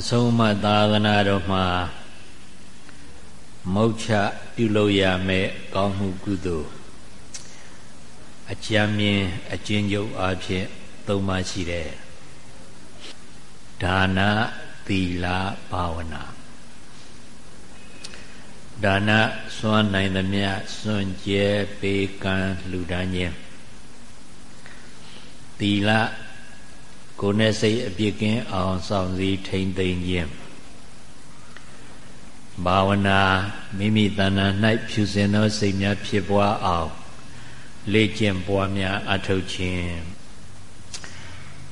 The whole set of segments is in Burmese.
အဆုံးအမသာသနာတော်မှာမုတ်ချပြုလို့ရမယ်ကောင်းမှုကုသိုလ်အကြံမြင်အကျဉ်းချုပ်အားဖြင့်သုံးပါရှိတယ်ဒါနသီလဘာဝနာဒါနစွမ်းနိုင်သမျှစွန့်ကြဲပေးကမ်းလှူဒါန်းခြင်းသီလ ကိုယ်နဲ့စိတ်အပြစ်ကင်းအောင်ဆောင်စည်းထိမ့်သိမ့်ခြင်းဘာဝနာမိမိတဏ္ဍာ၌ဖြူစင်သောစိတ်များဖြစ်ပွားအောင်လေ့ကျင့်ပွားများအထောက်ခြင်း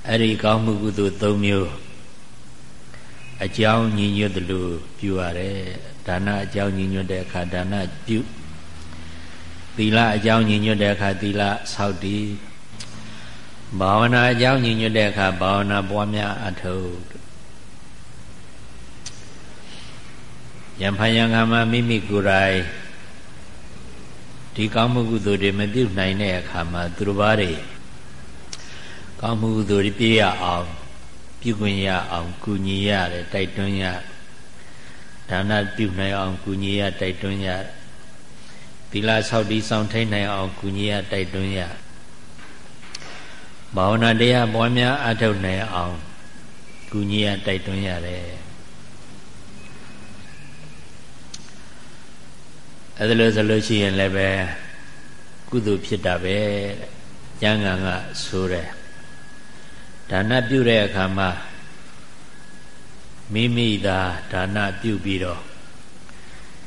အဲ့ဒီကောင်းမှုကုသိုလ်၃မျိုးအကြောင်းညီညွတ်တယ်လို့ပြုရတယ်ဒါနအကြောင်းညီညွတ်တဲ့အခါဒါနပြုသီလအကြောင်းညီညွတ်တဲ့အခါသီလဆောက်တည် ဘာဝနာအကြောင်းညီညွတ်တဲ့အခါဘာဝနာပွားများအထုပ်ယံဖယံကမှာမိမိကိုယ်တိုင်ဒီကောင်းမှုကုသိုလ်တွေမပြုတ်နိုင်တဲ့အခါမှာသူတို့ဘာတွေကောင်းမှုကုသိုလ်တွေပြည့်ရအောင်ပြုခွင့်ရအောင်ကုညီရတယ်တိုက်တွန်းရဒါနပြုနိုင်အောင်ကုညီရတိုက်တွန်းရသီလဆောက်တည်ဆောင်ထိန်နိုင်အောင်ကုညီရတိုက်တွန်းရ ဘာဝနာတရားပွားများအထောက်နိုင်အောင်ကုညီရတိုက်တွန်းရတယ်အဲ့ဒါလို့ဆိုလို့ရှိရင်လည်းပဲကုသိုလ်ဖြစ်တာပဲကျမ်းဂန်ကဆိုတယ်ဒါနပြုတဲ့အခါမှာမိမိသာဒါနပြုပြီးတော့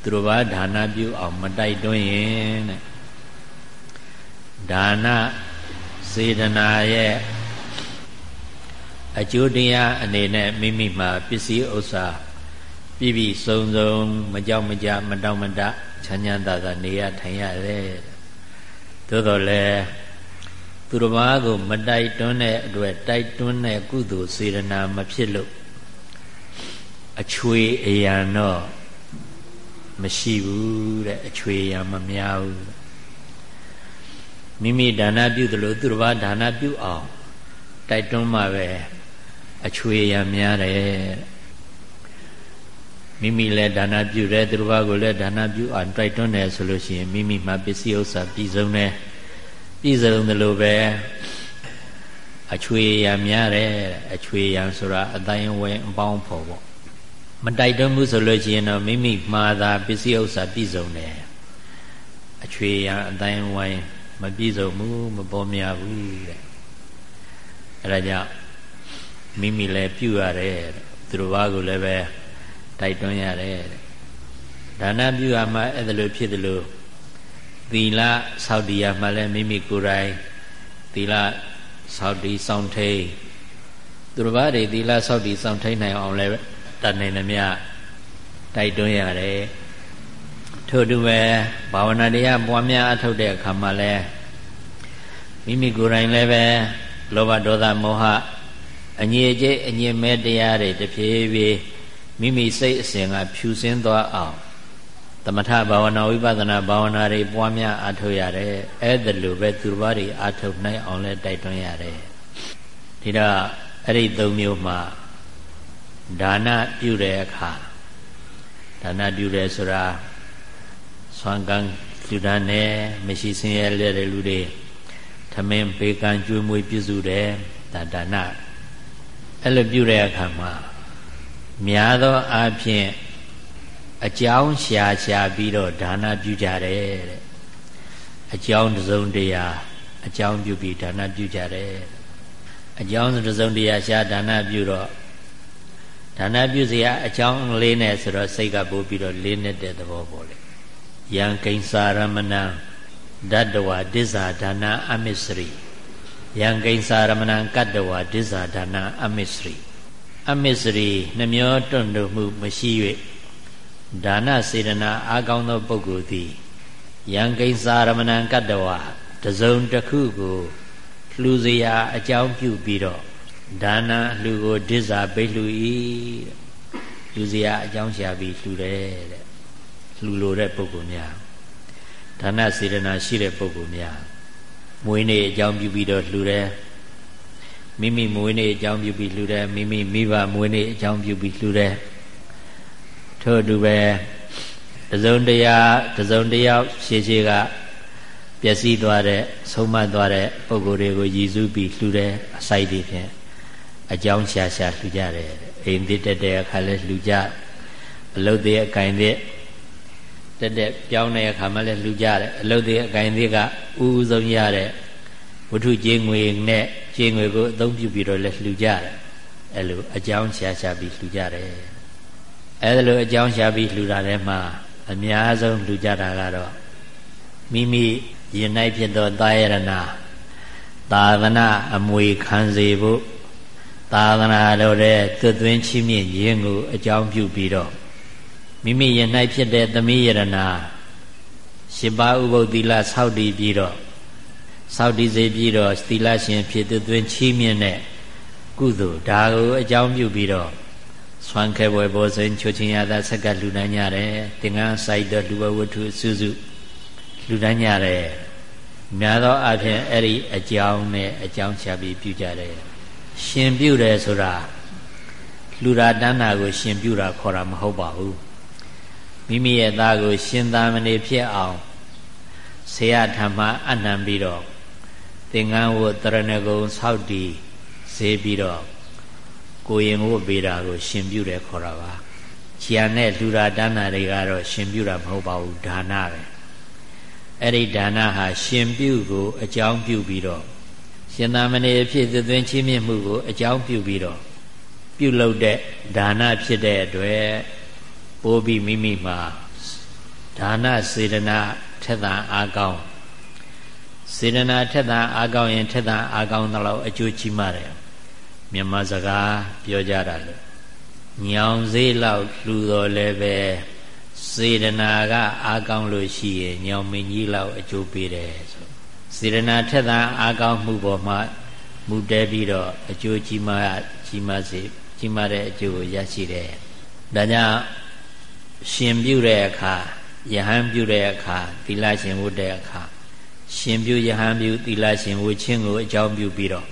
သူတို့ဘာဒါနပြုအောင် မတိုက်တွန်းရင်တဲ့ဒါန စေတနာရဲ့အကျိုးတရားအနေနဲ့မိမိမှာပစ္စည်းဥစ္စာပြည့်ပြည့်စုံစုံမကြောက်မကြမတောင့်မတချမ်းချမ်းသာသာနေရထိုင်ရတယ်သို့တော်လည်းသူတစ်ပါးကိုမတိုက်တွန်းတဲ့အတွက်တိုက်တွန်းတဲ့ကုသိုလ်စေတနာမဖြစ်လို့အချွေအယံတော့မရှိဘူးတဲ့အချွေအယံမများဘူး မိမိဒါနပြုသလိုသူတစ်ပါးဒါနပြုအောင်တိုက်တွန်းမှပဲအချွေအယံများတယ်မိမိလည်းဒါနပြုတယ်သူတစ်ပါးကိုလည်းဒါနပြုအောင်တိုက်တွန်းတယ်ဆိုလို့ရှိရင်မိမိမှာပစ္စည်းဥစ္စာပြည်စုံတယ်ပြည်စုံတယ်လို့ပဲအချွေရံများတယ်အချွေရံဆိုတာအတိုင်းဝဲအပေါင်းဖော်ပေါ့မတိုက်တွန်းမှုဆိုလို့ရှိရင်တော့မိမိမှားတာပစ္စည်းဥစ္စာပြည်စုံတယ်အချွေရံအတိုင်းဝိုင်း မပြည့်စုံဘူးမပေါ်များဘူးတဲ့အဲဒါကြောင့်မိမိလည်းပြုရတယ်သူတို့ဘာကိုလည်းပဲတိုက်တွန်းရတယ်ဒါနပြုရမှအဲ့ဒါလိုဖြစ်တယ်လို့သီလစောင့်တည်ရမှလည်းမိမိကိုယ်တိုင်သီလစောင့်တည်စောင့်ထိန်သူတစ်ပါးတွေသီလစောင့်တည်စောင့်ထိန်နိုင်အောင်လည်းတတ်နိုင်သမျှတိုက်တွန်းရတယ် ထို့တူပဲဘာဝနာတရားပွားများအထောက်တဲ့အခါမှာလည်းမိမိကိုယ်တိုင်လည်းပဲလောဘဒေါသမောဟအငြိအကျိအငြိမဲတရားတွေတဖြည်းဖြည်းမိမိစိတ်အစဉ်ကဖြူစင်းသွားအောင်သမထဘာဝနာဝိပဿနာဘာဝနာတွေပွားများအားထုတ်ရတယ်အဲ့ဒါလိုပဲသူတစ်ပါးတွေအားထုတ်နိုင်အောင်လဲတိုက်တွန်းရတယ်ဒီတော့အဲ့ဒီသုံးမျိုးမှာဒါနပြုတဲ့အခါဒါနပြုတယ်ဆိုတာ ဆွမ်းကန်းလူဒန်းနဲ့မရှိစင်းရဲတဲ့လူတွေထမင်းပေကံကျွေးမွေးပြုစုတယ်ဒါဒါနအဲ့လိုပြုတဲ့အခါမှာများသောအားဖြင့်အကြောင်းရှာရှာပြီးတော့ဒါနပြုကြတယ်တဲ့အကြောင်းတစုံတရာအကြောင်းပြုပြီးဒါနပြုကြတယ်အကြောင်းတစုံတရာရှာဒါနပြုတော့ဒါနပြုစရာအကြောင်းလေးနဲ့ဆိုတော့စိတ်ကပို့ပြီးတော့လေးနဲ့တဲ့သဘောပေါ့လေ ယံကိဉ္စာရမဏံဒတ္တဝဒိဇာဒါနအမစ္စရိယံကိဉ္စာရမဏံကတ္တဝဒိဇာဒါနအမစ္စရိအမစ္စရိနှမျောတွန့်တို့မှုမရှိ၍ဒါနစေတနာအာကောင်းသောပုဂ္ဂိုလ်သည်ယံကိဉ္စာရမဏံကတ္တဝတစုံတစ်ခုကိုလှူစရာအကြောင်းပြုပြီးတော့ဒါနလှူကိုဒိဇာပိလှူ၏လှူစရာအကြောင်းရှာပြီးလှူတယ်တဲ့ လှူလိုတဲ့ပုဂ္ဂိုလ်များဒါနစေတနာရှိတဲ့ပုဂ္ဂိုလ်များမွေးနေ့အကြောင်းပြုပြီးတော့လှူတယ်မိမိမွေးနေ့အကြောင်းပြုပြီးလှူတယ်မိမိမိဘမွေးနေ့အကြောင်းပြုပြီးလှူတယ်ထို့အတူပဲတစုံတရာတစုံတယောက်ရှေးရှေးကပျက်စီးသွားတဲ့ဆုံးမသွားတဲ့ပုံကိုယ်တွေကိုရည်စူးပြီးလှူတယ်အစိုက်တွေဖြင့်အကြောင်းရှာရှာလှူကြတယ်အိမ်သစ်တက်တဲ့အခါလဲလှူကြအလုတ်တွေအကင်တွေ တက်တက်ပြောင်းတဲ့အခါမှလည်းလှူကြတယ်အလုတ်တွေအကင်တွေကဥဥဆုံးရတဲ့ဝတ္ထုကြေးငွေနဲ့ကြေးငွေကိုအသုံးပြုပြီးတော့လည်းလှူကြတယ်အဲလိုအကြောင်းရှာရှာပြီးလှူကြတယ်အဲလိုအကြောင်းရှာပြီးလှူတာထဲမှာအများဆုံးလှူကြတာကတော့မိမိရင်၌ဖြစ်သောတာယရဏသာသနာအမွေခံစေဖို့သာသနာတော်တဲ့သွတ်သွင်းချီးမြှင့်ခြင်းကိုအကြောင်းပြုပြီးတော့ မိမိရင်၌ဖြစ်တဲ့သမီးယရဏရှင်ပါဥပုသ္တိလဆောက်တည်ပြီးတော့ဆောက်တည်စေပြီးတော့သီလရှင်ဖြစ်သွတ်သွင်းချီးမြှင့်တဲ့ကုသိုလ်ဒါကိုအကြောင်းပြုပြီးတော့ဆွမ်းခဲပွဲဘောစိန်ချိုချင်းရသာဆက်ကလူနိုင်ကြတယ်သင်္ကန်းစိုက်တော့လူဝဝတ္ထုစုစုလူတိုင်းကြတယ်များသောအားဖြင့်အဲ့ဒီအကြောင်းနဲ့အကြောင်းချပြီးပြုကြတယ်ရှင်ပြုတယ်ဆိုတာလူရာတဏ္ဍာကိုရှင်ပြုတာခေါ်တာမဟုတ်ပါဘူး မိမိရဲ့သားကို ရှင်သာမဏေဖြစ်အောင်ဆေယဓမ္မအနံပြီးတော့သင်္ကန်းဝတရဏဂုံဆောက်တည်ဈေးပြီးတော့ကိုရင်ဝတ်ပေးတာကို ရှင်ပြုတယ်ခေါ်တာပါ။ကျန်တဲ့လူရာတဏ္ဍာတွေကတော့ရှင်ပြုတာမဟုတ်ပါဘူးဒါနပဲအဲ့ဒီဒါနဟာရှင်ပြုကို အကြောင်းပြုပြီးတော့ရှင်သာမဏေအဖြစ်သွင်းချင်းမြင့်မှုကို အကြောင်းပြုပြီးတော့ပြုလုပ်တဲ့ဒါနဖြစ်တဲ့အတွက် ပိုးပြီးမိမိမှာဒါနစေတနာထက်သန်အားကောင်းစေတနာထက်သန်အားကောင်းရင်ထက်သန်အားကောင်းသလောက်အကျိုးကြီးမားတယ်မြန်မာစကားပြောကြတာလို့ညောင်စေးလောက်လှူတော်လည်းပဲစေတနာကအားကောင်းလို့ရှိရင်ညောင်မင်းကြီးလောက်အကျိုးပေးတယ်ဆိုစေတနာထက်သန်အားကောင်းမှုပေါ်မှာမူတဲပြီးတော့အကျိုးကြီးမားကြီးမားစေကြီးမားတဲ့အကျိုးကိုရရှိတယ်ဒါကြောင့် ရှင်ပြုတဲ့အခါယဟန်ပြုတဲ့အခါသီလရှင်ဝတ်တဲ့အခါရှင်ပြုယဟန်ပြုသီလရှင်ဝတ်ခြင်းကိုအကြောင်းပြုပြီးတော့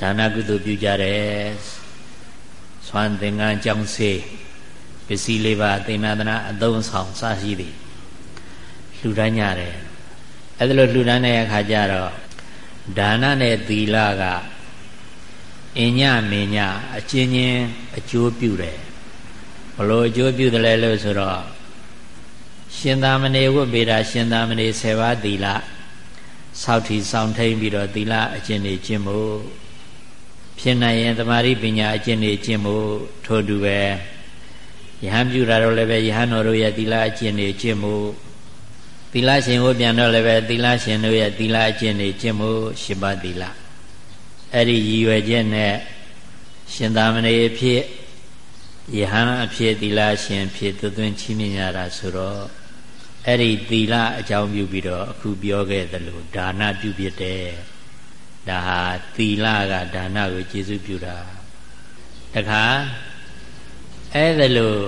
ဒါနကုသိုလ်ပြုကြတယ်သွမ်းသင်္ကန်းကြောင်းစေးပစ္စည်းလေးပါသေနာသနာအသုံးဆောင်စရှိသည်လှူဒန်းကြတယ်အဲ့ဒါလိုလှူဒန်းတဲ့အခါကျတော့ဒါနနဲ့သီလကအင်ညမင်ညအချင်းချင်းအကျိုးပြုတယ်ဘ လို့အကျိုးပြုတယ်လဲလို့ဆိုတော့ရှင်သာမဏေဝတ်ပေတာရှင်သာမဏေ7ပါးသီလစောက်ထီဆောင်ထိန်ပြီးတော့သီလအကျင့်တွေကျင့်ဖို့ဖြစ်နိုင်ရင်တမာရိပညာအကျင့်တွေကျင့်ဖို့ထို့တူပဲယဟန်ပြုတာတော့လည်းပဲယဟန်တော်တို့ရဲ့သီလအကျင့်တွေကျင့်မှုသီလရှင်ကိုပြန်တော့လည်းပဲသီလရှင်တို့ရဲ့သီလအကျင့်တွေကျင့်မှုရှင်းပါသီလအဲ့ဒီရည်ရွယ်ချက်နဲ့ရှင်သာမဏေအဖြစ် ယဟန်အဖြစ်သီလရှင်ဖြစ်သွသွင်းချီးမြှင့်ရတာဆိုတော့အဲ့ဒီသီလအကြောင်းပြုပြီးတော့အခုပြောခဲ့သလိုဒါနပြုဖြစ်တယ်ဒါဟာသီလကဒါနကိုကျေစုပြုတာတခါအဲ့ဒါလို့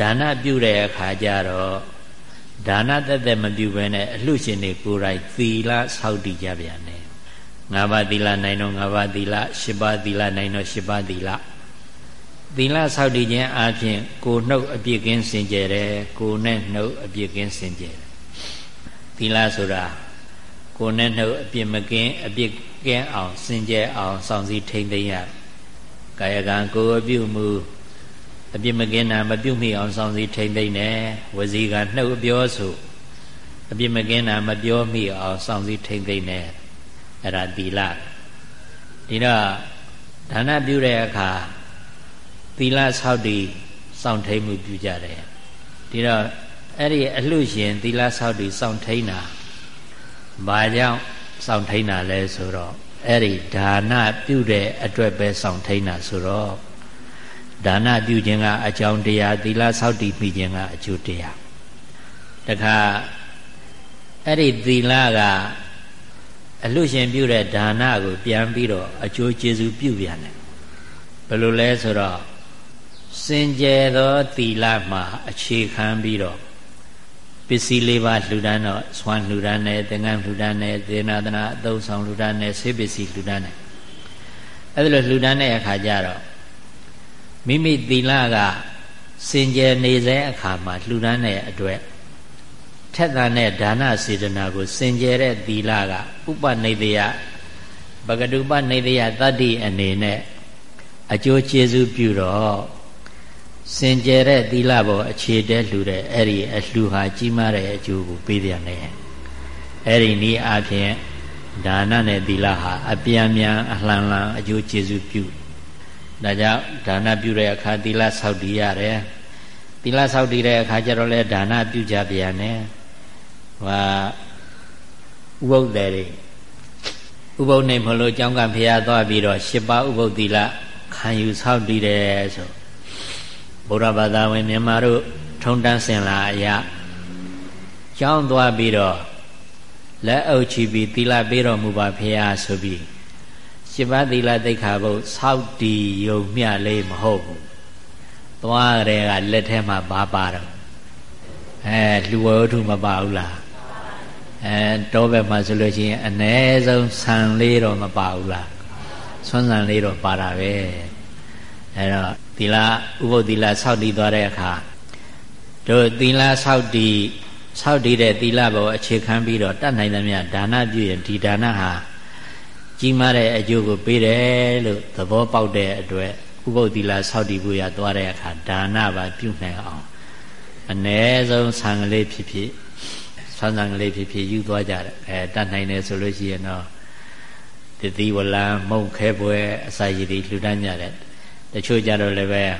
ဒါနပြုတဲ့အခါကျတော့ဒါနတက်တက်မပြုဘဲနဲ့အလှရှင်တွေကိုယ်တိုင်သီလဆောက်တည်ကြပြန်တယ်ငါးပါးသီလနိုင်တော့ငါးပါးသီလရှစ်ပါးသီလနိုင်တော့ရှစ်ပါးသီလ သီလဆောက်တည်ခြင်းအပြင်ကိုနှုတ်အပြစ်ကင်းစင်ကြယ်တယ်ကိုနဲ့နှုတ်အပြစ်ကင်းစင်ကြယ်တယ်သီလဆိုတာကိုနဲ့နှုတ်အပြစ်မကင်းအပြစ်ကင်းအောင်စင်ကြယ်အောင်စောင့်စည်းထိမ့်သိမ်းရကာယကံကိုယ်အပြုမှုအပြစ်မကင်းတာမပြုမိအောင်စောင့်စည်းထိမ့်သိမ့်တယ်ဝစီကနှုတ်ပြောဆိုအပြစ်မကင်းတာမပြောမိအောင်စောင့်စည်းထိမ့်သိမ့်တယ်အဲ့ဒါသီလဒီတော့ဒါနပြုတဲ့အခါ သီလဆောက်တည်စောင့်ထိန်မှုပြုကြတယ်ဒီတော့အဲ့ဒီအလှရှင်သီလဆောက်တည်စောင့်ထိန်တာဘာကြောင့်စောင့်ထိန်တာလဲဆိုတော့အဲ့ဒီဒါနပြုတဲ့အတွက်ပဲစောင့်ထိန်တာဆိုတော့ဒါနပြုခြင်းကအကြောင်းတရားသီလဆောက်တည်မိခြင်းကအကျိုးတရားတခါအဲ့ဒီသီလကအလှရှင်ပြုတဲ့ဒါနကိုပြန်ပြီးတော့အကျိုးကျေးဇူးပြုပြန်တယ်ဘယ်လိုလဲဆိုတော့ စင်ကြယ်သောသီလမှာအခြေခံပြီးတော့ပစ္စည်းလေးပါလှူဒန်းတော့ဆွမ်းလှူဒန်းတယ်သင်္ကန်းလှူဒန်းတယ်သေနာသနာအသုံးဆောင်လှူဒန်းတယ်ဆေးပစ္စည်းလှူဒန်းတယ်အဲ့ဒါလိုလှူဒန်းတဲ့အခါကျတော့မိမိသီလကစင်ကြယ်နေစေအခါမှာလှူဒန်းတဲ့အတွက်ထက်သန်တဲ့ဒါနစေတနာကို စင်ကြယ်တဲ့သီလကဥပနိဒေယပကတုပနိဒေယတတ္တိအနေနဲ့အကျိုးကျေးဇူးပြုတော့ စင်ကြယ်တဲ့သီလဘောအခြေတဲလှူတဲ့အဲ့ဒီအလှူဟာကြီးမားတဲ့အကျိုးကိုပေးပြန်တယ်အဲ့ဒီနည်းအားဖြင့်ဒါနနဲ့သီလဟာအပြန်မြန်အလှန်လှန်အကျိုးကျေးဇူးပြုဒါကြောင့်ဒါနပြုတဲ့အခါသီလဆောက်တည်ရတယ်သီလဆောက်တည်တဲ့အခါကျတော့လဲဒါနပြုကြပြန်တယ်ဟာဥပုပ်တယ်ဥပုပ်နေမလို့ကြောင်းကဖျားသွားပြီးတော့၈ပါးဥပုပ်သီလခံယူဆောက်တည်တယ်ဆို ဗုဒ္ဓဘာသာဝင်မြန်မာတို့ထုံတန်းစင်လာအရာကျောင်းသွားပြီးတော့လက်အုပ်ချပြီးသီလပေးတော်မူပါဖေဟာဆိုပြီးရှင်ဘသီလသိက္ခာပုဒ်ဆောက်တည်ယုံမျှလေးမဟုတ်ဘူးသွားရဲကလက်ထဲမှာဘာပါတော့အဲလူဝတ္ထုမပါဘူးလားအဲတောဘက်မှာဆိုလို့ရှိရင်အ ਨੇ ဆုံးဆံလေးတော့မပါဘူးလားဆွမ်းဆံလေးတော့ပါတာပဲအဲတော့ သီလဥပုသ်သီလဆောက်တည်သွားတဲ့အခါတို့သီလဆောက်တည်ဆောက်တည်တဲ့သီလဘောအခြေခံပြီးတော့တတ်နိုင်သမျှဒါနပြုရင်ဒီဒါနဟာကြီးမားတဲ့အကျိုးကိုပေးတယ်လို့သဘောပေါက်တဲ့အတွက်ဥပုသ်သီလဆောက်တည်ဖို့ရသွားတဲ့အခါဒါနပါပြုနိုင်အောင်အ ਨੇ ဆုံးဆံကလေးဖြစ်ဖြစ်ဆန်းဆံကလေးဖြစ်ဖြစ်ယူသွားကြတယ်အဲတတ်နိုင်တယ်ဆိုလို့ရှိရင်တော့တတိဝလံမုံခဲပွဲအစာရည်တွေလှူဒန်းကြတယ် တချို့ကြတော့လည်းပဲဥ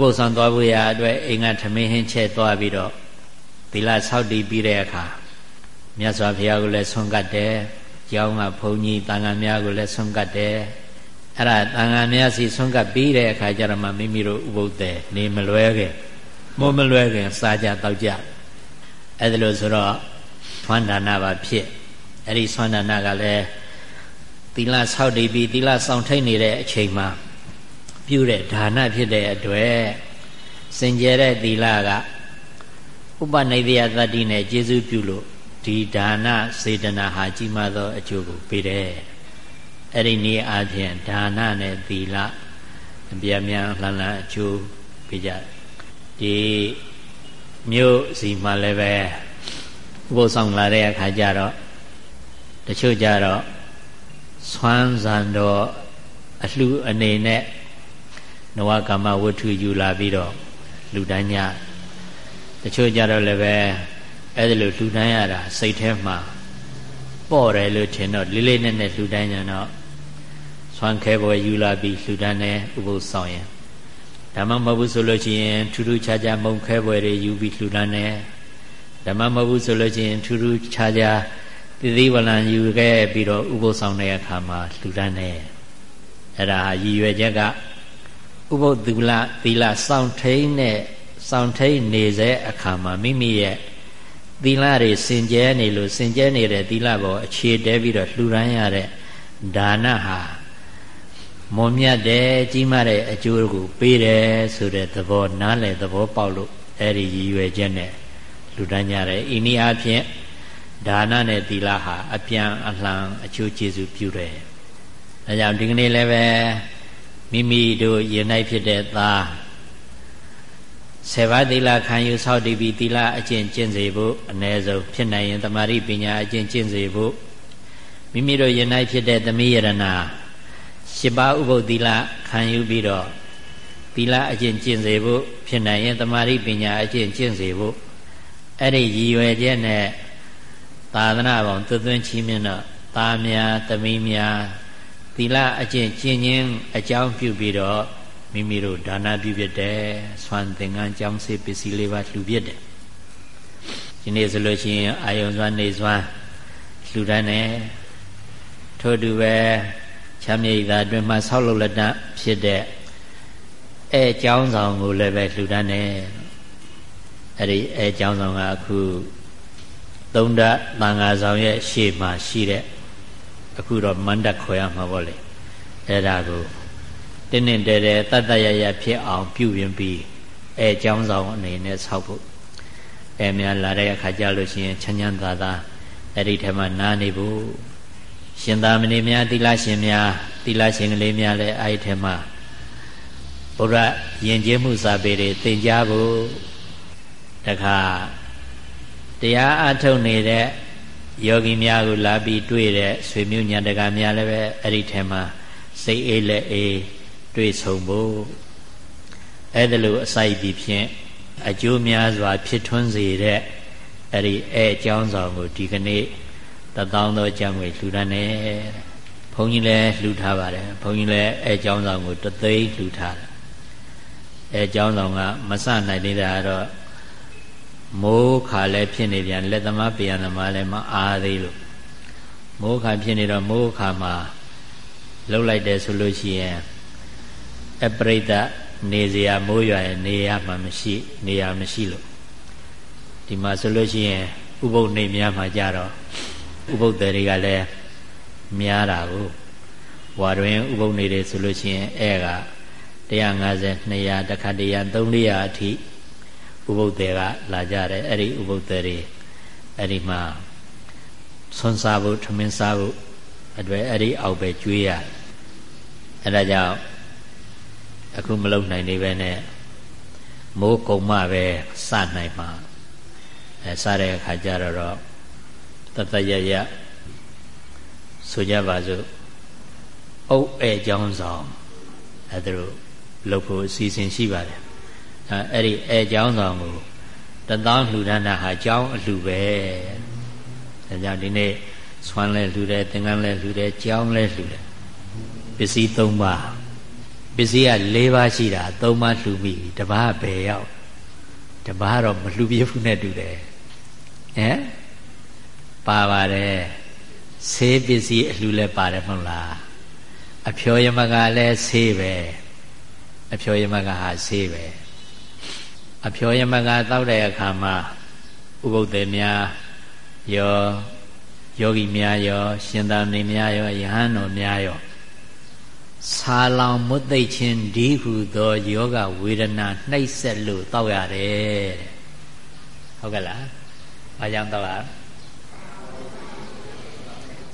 ပုသ်ဆောင်သွားဖို့ရအတွက်အိမ်ကထမင်းဟင်းချက်သွားပြီးတော့သီလဆောက်တည်ပြီးတဲ့အခါမြတ်စွာဘုရားကိုလည်းဆွန့်ကပ်တယ်။ကျောင်းကဘုန်းကြီးတန်ခါများကိုလည်းဆွန့်ကပ်တယ်။အဲ့ဒါတန်ခါများစီဆွန့်ကပ်ပြီးတဲ့အခါကျတော့မှမိမိတို့ဥပုသ်တယ်နေမလွဲခင်မိုးမလွဲခင်စားကြတောက်ကြအဲ့ဒါလို့ဆိုတော့သွမ်းဒါနပါဖြစ်အဲ့ဒီသွမ်းဒါနကလည်းသီလဆောက်တည်ပြီးသီလဆောင်ထိတ်နေတဲ့အချိန်မှာ ပြုတဲ့ဒါနဖြစ်တဲ့အတွက်စင်ကြယ်တဲ့သီလကဥပနိဒေယသတ္တိနဲ့ကျေစုပြုလို့ဒီဒါနစေတနာဟာကြီးမားသောအကျိုးကိုပေးတယ်အဲ့ဒီနည်းအားဖြင့်ဒါနနဲ့သီလအပြည့်မြန်လှန်လှန်အကျိုးပေးကြဒီမြို့စီမှာလည်းပဲဥပုသ်ဆောင်လာတဲ့အခါကျတော့တချို့ကြတော့ဆွမ်းဇန်တော်အလှအနေနဲ့ နဝကမ္မဝတ္ထုယူလာပြီးတော့လူတန်းညတချို့ကြတော့လည်းပဲအဲ့ဒါလိုလူတန်းရတာစိတ်ထဲမှာပေါ့တယ်လို့ထင်တော့လေးလေးနက်နက်လူတန်းကြတော့ဆွမ်းခဲပွဲယူလာပြီးလူတန်းနဲ့ဥပုသ်ဆောင်ရင်ဓမ္မမဟုတ်ဘူးဆိုလို့ရှိရင်ထူးထူးခြားခြားမုံခဲပွဲတွေယူပြီးလူတန်းတယ်ဓမ္မမဟုတ်ဘူးဆိုလို့ရှိရင်ထူးထူးခြားခြားသီသီဝလံယူခဲ့ပြီးတော့ဥပုသ်ဆောင်တဲ့အခါမှာလူတန်းတယ်အဲ့ဒါဟာရည်ရွယ်ချက်က ဥပုသ္တုလသီလစောင့်ထိန်နဲ့စောင့်ထိန်နေစေအခါမှာမိမိရဲ့သီလတွေစင်ကြဲနေလို့စင်ကြဲနေတဲ့သီလဘောအခြေတဲပြီးတော့လှူဒန်းရတဲ့ဒါနဟာမွန်မြတ်တယ်ကြီးမားတဲ့အကျိုးကိုပေးတယ်ဆိုတဲ့သဘောနားလည်သဘောပေါက်လို့အဲ့ဒီရည်ရွယ်ချက်နဲ့လူတန်းကြတယ်ဤနည်းအားဖြင့်ဒါနနဲ့သီလဟာအပြန်အလှန်အကျိုးကျေးဇူးပြုတယ်။ဒါကြောင့်ဒီကနေ့လည်းပဲ မိမိတို့ယင်၌ဖြစ်တဲ့သားဆေဘာသီလခံယူဆောက်တည်ပြီးသီလအကျင့်ကျင့်စေဖို့အ ਨੇ ဆုံးဖြစ်နိုင်ရင်တမာရိပညာအကျင့်ကျင့်စေဖို့မိမိတို့ယင်၌ဖြစ်တဲ့သမီးယရနာရှစ်ပါးဥပုသ်သီလခံယူပြီးတော့သီလအကျင့်ကျင့်စေဖို့ဖြစ်နိုင်ရင်တမာရိပညာအကျင့်ကျင့်စေဖို့အဲ့ဒီရည်ရွယ်ချက်နဲ့သာသနာပေါင်းသွသွင်းချီးမြှင့်တော့သားများသမီးများ သီလအကျင့်ကျင့်ခြင်းအကြောင်းပြုပြီးတော့မိမိတို့ဒါနပြုဖြစ်တယ်ဆွမ်းသင်္ကန်းကြောင်းစေပစ္စည်းလေးပါလှူဖြစ်တယ်ဒီနေ့ဆိုလို့ရှိရင်အာယုံစွမ်းနေစွမ်းလှူဒန်းတယ်ထို့တူပဲချမ်းမြေ့သာအတွင်းမှာဆောက်လုပ်လက်တဖြစ်တဲ့အဲအကြောင်းဆောင်ကိုလည်းပဲလှူဒန်းတယ်အဲ့ဒီအဲအကြောင်းဆောင်ကအခုသုံးဓာတ်တန်ဃာဆောင်ရဲ့ရှေ့မှာရှိတဲ့ အခုတော့မန္တခေါ်ရမှာပေါ့လေအဲ့ဒါကိုတင်းတင်းတဲတဲတတ်တရရဖြစ်အောင်ပြုပြင်ပြီးအဲအကြောင်းဆောင်အနေနဲ့ဆောက်ဖို့အဲများလာတဲ့အခါကျလို့ရှိရင်ချမ်းချမ်းသာသာအဲ့ဒီထဲမှာနားနေဖို့ရှင်သာမဏေများသီလရှင်များသီလရှင်ကလေးများလည်းအဲ့ဒီထဲမှာဘုရားယဉ်ကျေးမှုစာပေတွေသင်ကြားဖို့တခါတရားအထုတ်နေတဲ့ ယောဂီများကိုလာပြီးတွေ့တဲ့ဆွေမျိုးညာတကာများလည်းပဲအဲ့ဒီထဲမှာစိတ်အေးလက်အေးတွေ့ဆုံဖို့အဲ့ဒါလိုအစိုက်ပြီးဖြင့်အကျိုးများစွာ ဖြစ်ထွန်းစေတဲ့အဲ့ဒီအဲအကြောင်းဆောင်ကိုဒီကနေ့တသောသောကြံွေလှူဒန်းတယ်ဘုန်းကြီးလည်းလှူထားပါတယ်ဘုန်းကြီးလည်းအဲအကြောင်းဆောင်ကိုတသိန်းလှူထားတယ်အဲအကြောင်းဆောင်ကမဆနိုင်သေးတာကတော့ မိုးခါလည်းဖြစ်နေပြန်လက်သမားပြန်သမားလည်းမအားသေးလို့မိုးခါဖြစ်နေတော့မိုးခါမှာလှုပ်လိုက်တယ်ဆိုလို့ရှိရင်အပရိဒနေစရာမိုးရွာရဲ့နေရမှာမရှိနေရမရှိလို့ဒီမှာဆိုလို့ရှိရင်ဥပုပ်နေများမှာကြတော့ဥပုပ်တယ်တွေကလည်းများတာကိုဝါတွင်ဥပုပ်နေတယ်ဆိုလို့ရှိရင်အဲက150 200တခါတရ300အထိ ဥပုပ်သေးကလာကြတယ်အဲ့ဒီဥပုပ်သေးတွေအဲ့ဒီမှာဆွမ်းစားဖို့ထမင်းစားဖို့အတွက်အဲ့ဒီအောက်ပဲကျွေးရတယ်အဲ့ဒါကြောင့်အခုမလုံနိုင်နေပဲနဲ့မိုးကုံမှပဲစနိုင်မှာအဲစတဲ့အခါကျတော့တတရရဆိုကြပါစို့အုပ်အဲကြောင်းဆောင်အဲဒါတို့လုပ်ဖို့အစီအစဉ်ရှိပါတယ် အဲအဲ့ဒီအဲเจ้าဆောင်ကိုတသောလှူဒန်းတာဟာเจ้าအလှူပဲဒါကြောင့်ဒီနေ့ဆွမ်းလဲလှူတယ်သင်္ကန်းလဲလှူတယ်เจ้าလဲလှူတယ်ပစ္စည်း၃ပါးပစ္စည်းက၄ပါးရှိတာ၃ပါးလှူမိပြီတပါးဘယ်ရောက်တပါးတော့မလှူပြဘူးနဲ့တူတယ်ဟမ်ပါပါတယ်ဆေးပစ္စည်းအလှလဲပါတယ်မဟုတ်လားအဖျော်ယမကလည်းဆေးပဲအဖျော်ယမကဟာဆေးပဲ အဖျော်ယမကတောက်တဲ့အခါမှာဥပုပ်တယ်များရောယောဂီများရောရှင်သာနေများရောယဟန်တော်များရောဆာလောင်မွတ်သိချင်းဒီဟုသောယောဂဝေဒနာနှိပ်စက်လို့တောက်ရတယ်တဲ့ဟုတ်ကဲ့လားဘာကြောင့်တောက်ရ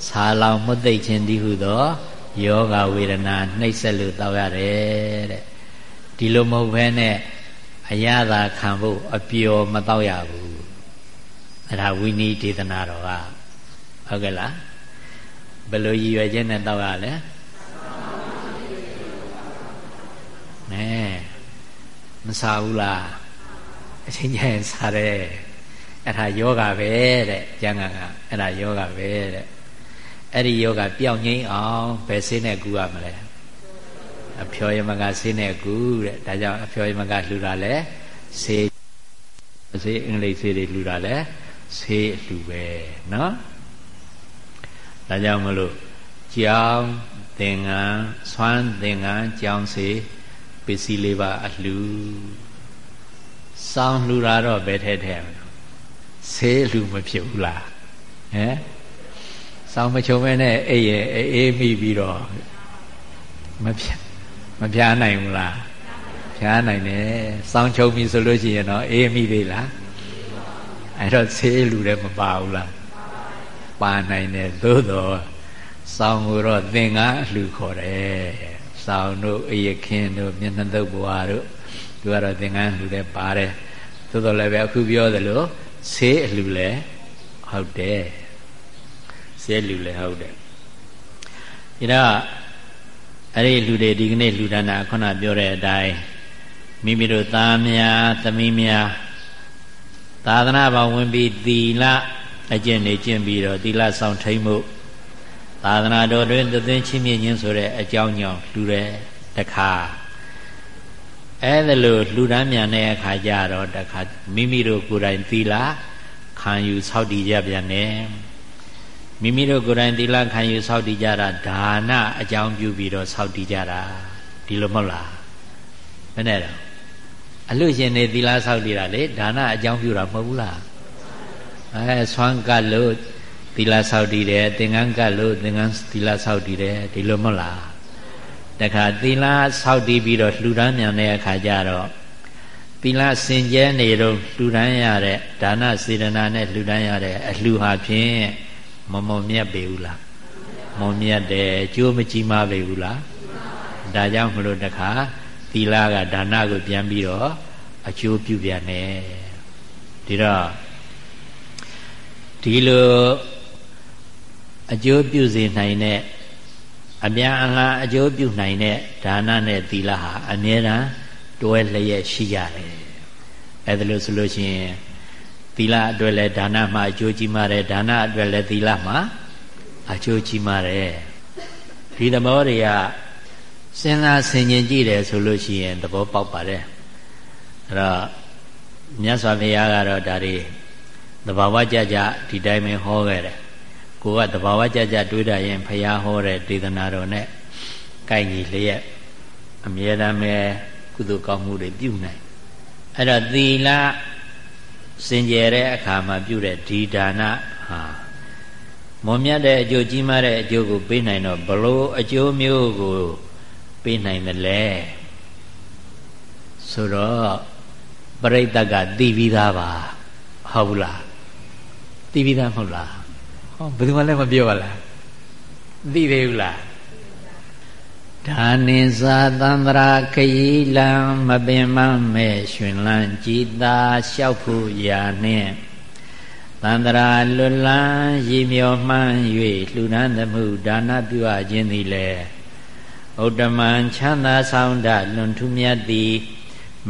ဆာလောင်မွတ်သိချင်းဒီဟုသောယောဂဝေဒနာနှိပ်စက်လို့တောက်ရတယ်တဲ့ဒီလိုမဟုတ်ဘဲနဲ့ အရသာခံဖို့အပျော်မတောက်ရဘူးအဲ့ဒါဝိနည်းဒေသနာတော်ကဟုတ်ကဲ့လားဘယ်လိုရည်ရွယ်ချက်နဲ့တောက်ရလဲနဲမစားဘူးလားအချင်းချင်းစားတယ်အဲ့ဒါယောဂပဲတဲ့ကျန်ကကအဲ့ဒါယောဂပဲတဲ့အဲ့ဒီယောဂပျောက်ငိမ့်အောင်ဘယ်ဆေးနဲ့ကူရမလဲ အဖျော်ယမကဆေးနဲ့ကူတဲ့ဒါကြောင့်အဖျော်ယမကလှူတာလဲဆေးဆေးအင်္ဂလိပ်ဆေးတွေလှူတာလဲဆေးလှူပဲเนาะဒါကြောင့်မလို့ကြောင်းသင်္ကန်းဆွမ်းသင်္ကန်းကြောင်းစေပစ္စည်းလေးပါအလှူစောင်းလှူတာတော့ဘယ်ထဲထဲဆေးလှူမဖြစ်ဘူးလားဟမ်စောင်းမချုံမဲနဲ့အေးရအေးမိပြီးတော့မဖြတ် မဖြားနိုင်ဘူးလားဖြားနိုင်တယ်စောင်းချုံပြီဆိုလို့ရှိရင်တော့အေးမိသေးလားအဲ့တော့ဆေးလူလည်းမပါဘူးလားပါနိုင်တယ်သို့တော့စောင်းကိုတော့သင်္ကားလှူခေါ်တယ်စောင်းတို့အယခင်တို့မျက်နှာသုတ်ဘွားတို့သူကတော့သင်္ကန်းလှူတယ်ပါတယ်သို့တော်လည်းပဲအခုပြောသလိုဆေးအလှူလည်းဟုတ်တယ်ဆေးလှူလည်းဟုတ်တယ်ဒါ အဲ့ဒီလူတွေဒီကနေ့လူဒနာခုနပြောတဲ့အတိုင်းမိမိတို့သားများသမီးများသာသနာ့ဘောင်ဝင်ပြီးသီလအကျင့်နေကျင့်ပြီးတော့သီလဆောင်ထိန်မှုသာသနာတော်တွင်သင်ချင်းမြင့်ခြင်းဆိုတဲ့အကြောင်းကြောင့်လူတယ်တခါအဲ့ဒါလို့လူဒန်းမြန်တဲ့အခါကျတော့တခါမိမိတို့ကိုယ်တိုင်သီလခံယူဆောက်တည်ကြပြန်တယ် မိမိတို့ကိုယ်တိုင်သီလခံယူဆောက်တည်ကြတာဒါနအကြောင်းပြုပြီးတော့ဆောက်တည်ကြတာဒီလိုမဟုတ်လားဘယ်နဲ့တော့အလို့ရှင်နေသီလဆောက်တည်တာလေဒါနအကြောင်းပြုတာမဟုတ်ဘူးလားအဲဆွမ်းကတ်လို့သီလဆောက်တည်တယ်သင်္ကန်းကတ်လို့သင်္ကန်းသီလဆောက်တည်တယ်ဒီလိုမဟုတ်လားတခါသီလဆောက်တည်ပြီးတော့လှူဒန်းမြန်တဲ့အခါကျတော့သီလစင်ကြဲနေတော့လှူဒန်းရတဲ့ဒါနစေတနာနဲ့လှူဒန်းရတဲ့အလှူဟာဖြင့် မမမြတ်ပေဘူးလားဟမွန်မြတ်တယ်ကျိုးမကြီးမားပေဘူးလားဒါကြောင့်မလို့တခါသီလကဒါနကိုပြန်ပြီးတော့အကျိုးပြုပြန်တယ်ဒီတော့ဒီလိုအကျိုးပြုစေနိုင်တဲ့အများအငါအကျိုးပြုနိုင်တဲ့ဒါနနဲ့သီလဟာအမြဲတမ်းတွဲလျက်ရှိရတယ်အဲ့ဒါလို့ဆိုလို့ရှိရင် သီလအတွက်လည်းဒါနမှာအကျိုးကြီးမားတယ်ဒါနအတွက်လည်းသီလမှာအကျိုးကြီးမားတယ်ဒီသဘောတွေကစဉ်းစားဆင်ခြင်ကြည့်တယ်ဆိုလို့ရှိရင်သဘောပေါက်ပါတယ်အဲ့တော့မြတ်စွာဘုရားကတော့ဒါတွေသဘာဝကြကြဒီတိုင်းပဲဟောခဲ့တယ်ကိုကသဘာဝကြကြတွေးတာရင်ဘုရားဟောတဲ့ဒေသနာတော်နဲ့ကိုက်ညီလျက်အမြဲတမ်းပဲကုသိုလ်ကောင်းမှုတွေပြုနိုင်အဲ့တော့သီလ စင်ကြယ်တဲ့အခါမှာပြုတဲ့ဒီဒါနဟာမွန်မြတ်တဲ့အကျိုးကြီးမားတဲ့အကျိုးကိုပေးနိုင်တော့ဘလို့အကျိုးမျိုးကိုပေးနိုင်တယ်လဲဆိုတော့ပရိသတ်ကသိပြီးသားပါဟုတ်ဘူးလားသိပြီးသားမဟုတ်လားဟောဘယ်သူမှလည်းမပြောပါလားသိသေးဘူးလား ဒါနိသာသန္တရာခရီလံမပင်မမဲ့ရှင်လန်းကြည်သာလျှောက်ဖို့ရာနှင့်သန္တရာလွတ်လန်းရည်မြော်မှန်း၍လှူဒန်းသမှုဒါနပြုအပ်ခြင်းသည်လေဥတ္တမံချမ်းသာဆောင်တလွန်ထူးမြတ်သည်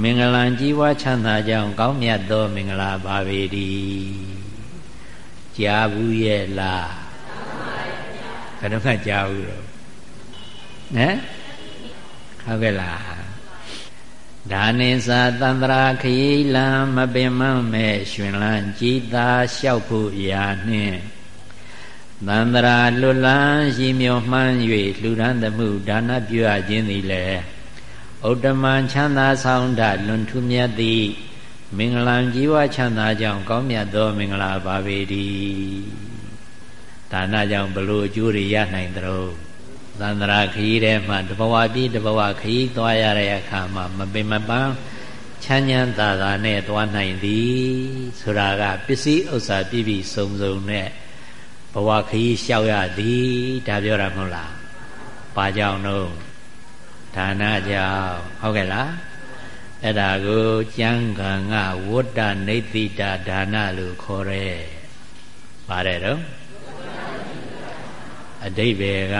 မင်္ဂလံကြီးဝါချမ်းသာကြောင်းကောင်းမြတ်သောမင်္ဂလာပါပေတည်းကြားဘူးရဲ့လားဘယ်တော့မှကြားဘူးတော့ ဟမ်ဟုတ်ကဲ့လားဒါနိသာတန္တရာခရီလံမပင်မမဲ့ရှင်လန်းကြည်သာလျှောက်ဖို့ရာနှင့်သန္တရာလွတ်လန်းရှိမြော်မှန်း၍လှူဒန်းသမှုဒါနပြုအပ်ခြင်းသည်လည်းဥတ္တမံချမ်းသာဆောင်တလွန်ထူးမြတ်သည်မင်္ဂလာကြီးဝါချမ်းသာကြောင့်ကောင်းမြတ်သောမင်္ဂလာပါပေတည်းဒါနကြောင့်ဘလို့အကျိုးတွေရနိုင်သလဲ သန္တရာခရီးထဲမှာတဘဝပြီးတဘဝခရီးသွားရတဲ့အခါမှာမပင်မပန်းချမ်းချမ်းသာသာနဲ့သွားနိုင်သည်ဆိုတာကပစ္စည်းဥစ္စာပြည့်ပြည့်စုံစုံနဲ့ဘဝခရီးလျှောက်ရသည်ဒါပြောတာမဟုတ်လားဘာကြောင့်တော့ဒါနကြောင့်ဟုတ်ကဲ့လားအဲ့ဒါကိုကျမ်းဂန်ကဝတ္တနေတိတာဒါနလို့ခေါ်တယ်ပါတယ်တော့အတိဘယ်က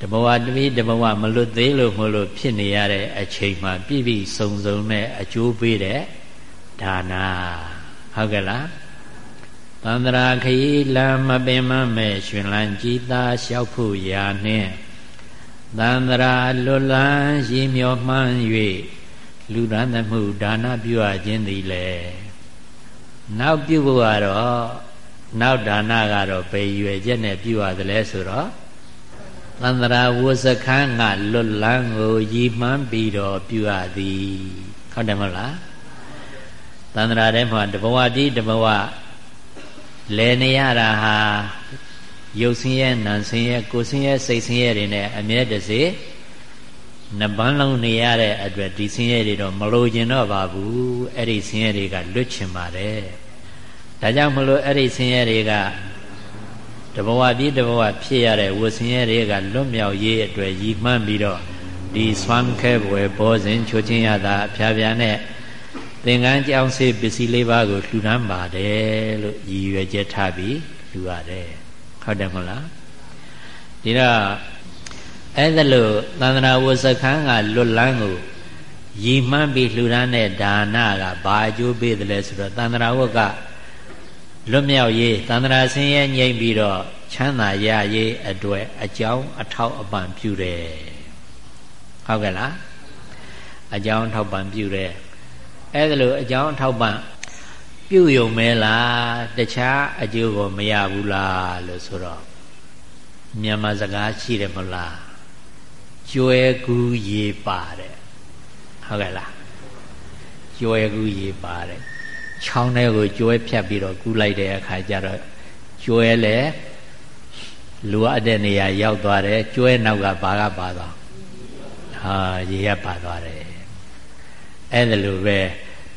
တဘဝတပိတဘဝမလွတ်သေးလို့မလို့ဖြစ်နေရတဲ့အချိန်မှာပြည့်ပြည့်စုံစုံနဲ့အကျိုးပေးတဲ့ဒါနဟုတ်ကဲ့လားသန္တရာခရီးလမ်းမပင်မမဲ့ရှင်လန်းကြည်သာလျှောက်ဖို့ရာနှင့်သန္တရာလွတ်လန်းရည်မြော်မှန်း၍လူရန်သမှုဒါနပြုအပ်ခြင်းသည်လေနောက်ပြုဖို့ကတော့နောက်ဒါနကတော့ဘယ်ရွယ်ချက်နဲ့ပြုရသလဲဆိုတော့ သန္တရာဝစခန်းကလွတ်လန်းကိုရည်မှန်းပြီးတော့ပြုရသည်ဟုတ်တယ်မဟုတ်လားသန္တရာထဲမှာတဘဝတိတဘဝလဲနေရတာဟာရုပ်ဆင်းရဲနာမ်ဆင်းရဲကိုယ်ဆင်းရဲစိတ်ဆင်းရဲတွေနဲ့အမြဲတစေနှပန်းလုံးနေရတဲ့အတွက်ဒီဆင်းရဲတွေတော့မလိုချင်တော့ပါဘူးအဲ့ဒီဆင်းရဲတွေကလွတ်ချင်ပါတယ်ဒါကြောင့်မလို့အဲ့ဒီဆင်းရဲတွေက တဘဝပြီးတဘဝဖြစ်ရတဲ့ဝဆင်းရဲတွေကလွတ်မြောက်ရေးအတွက်ရည်မှန်းပြီးတော့ဒီဆွမ်းခဲဘွယ်ဘောဇင်ချိုးချင်းရတာအဖျားဖျားနဲ့သင်္ကန်းကြောင်းစေပစ္စည်းလေးပါးကိုလှူဒန်းပါတယ်လို့ရည်ရွယ်ချက်ထားပြီးလှူရတယ်ဟုတ်တယ်မဟုတ်လားဒီတော့အဲ့ဒါလို့သန္တရာဝစခန်းကလွတ်လန်းကိုရည်မှန်းပြီးလှူဒန်းတဲ့ဒါနကဘာအကျိုးပေးတယ်လဲဆိုတော့သန္တရာဝက လွတ်မြောက်ရေးသန္တရာဆင်းရဲငြိမ့်ပြီးတော့ချမ်းသာရရေးအတွက်အကြောင်းအထောက်အပံ့ပြုတယ်ဟုတ်ကဲ့လားအကြောင်းထောက်ပံ့ပြုတယ်အဲ့ဒါလို့အကြောင်းထောက်ပံ့ပြုယုံမဲလားတခြားအကျိုးကိုမရဘူးလားလို့ဆိုတော့မြန်မာစကားရှိတယ်မဟုတ်လားကျွဲကူးရေပါတယ်ဟုတ်ကဲ့လားကျွဲကူးရေပါတယ် ချောင်းထဲကိုကျွဲဖြတ်ပြီးတော့ကူးလိုက်တဲ့အခါကျတော့ကျွဲလည်းလူအပ်တဲ့နေရာရောက်သွားတယ်ကျွဲနောက်ကဘာကပါသွားဟာရေရပါသွားတယ်အဲ့ဒါလိုပဲ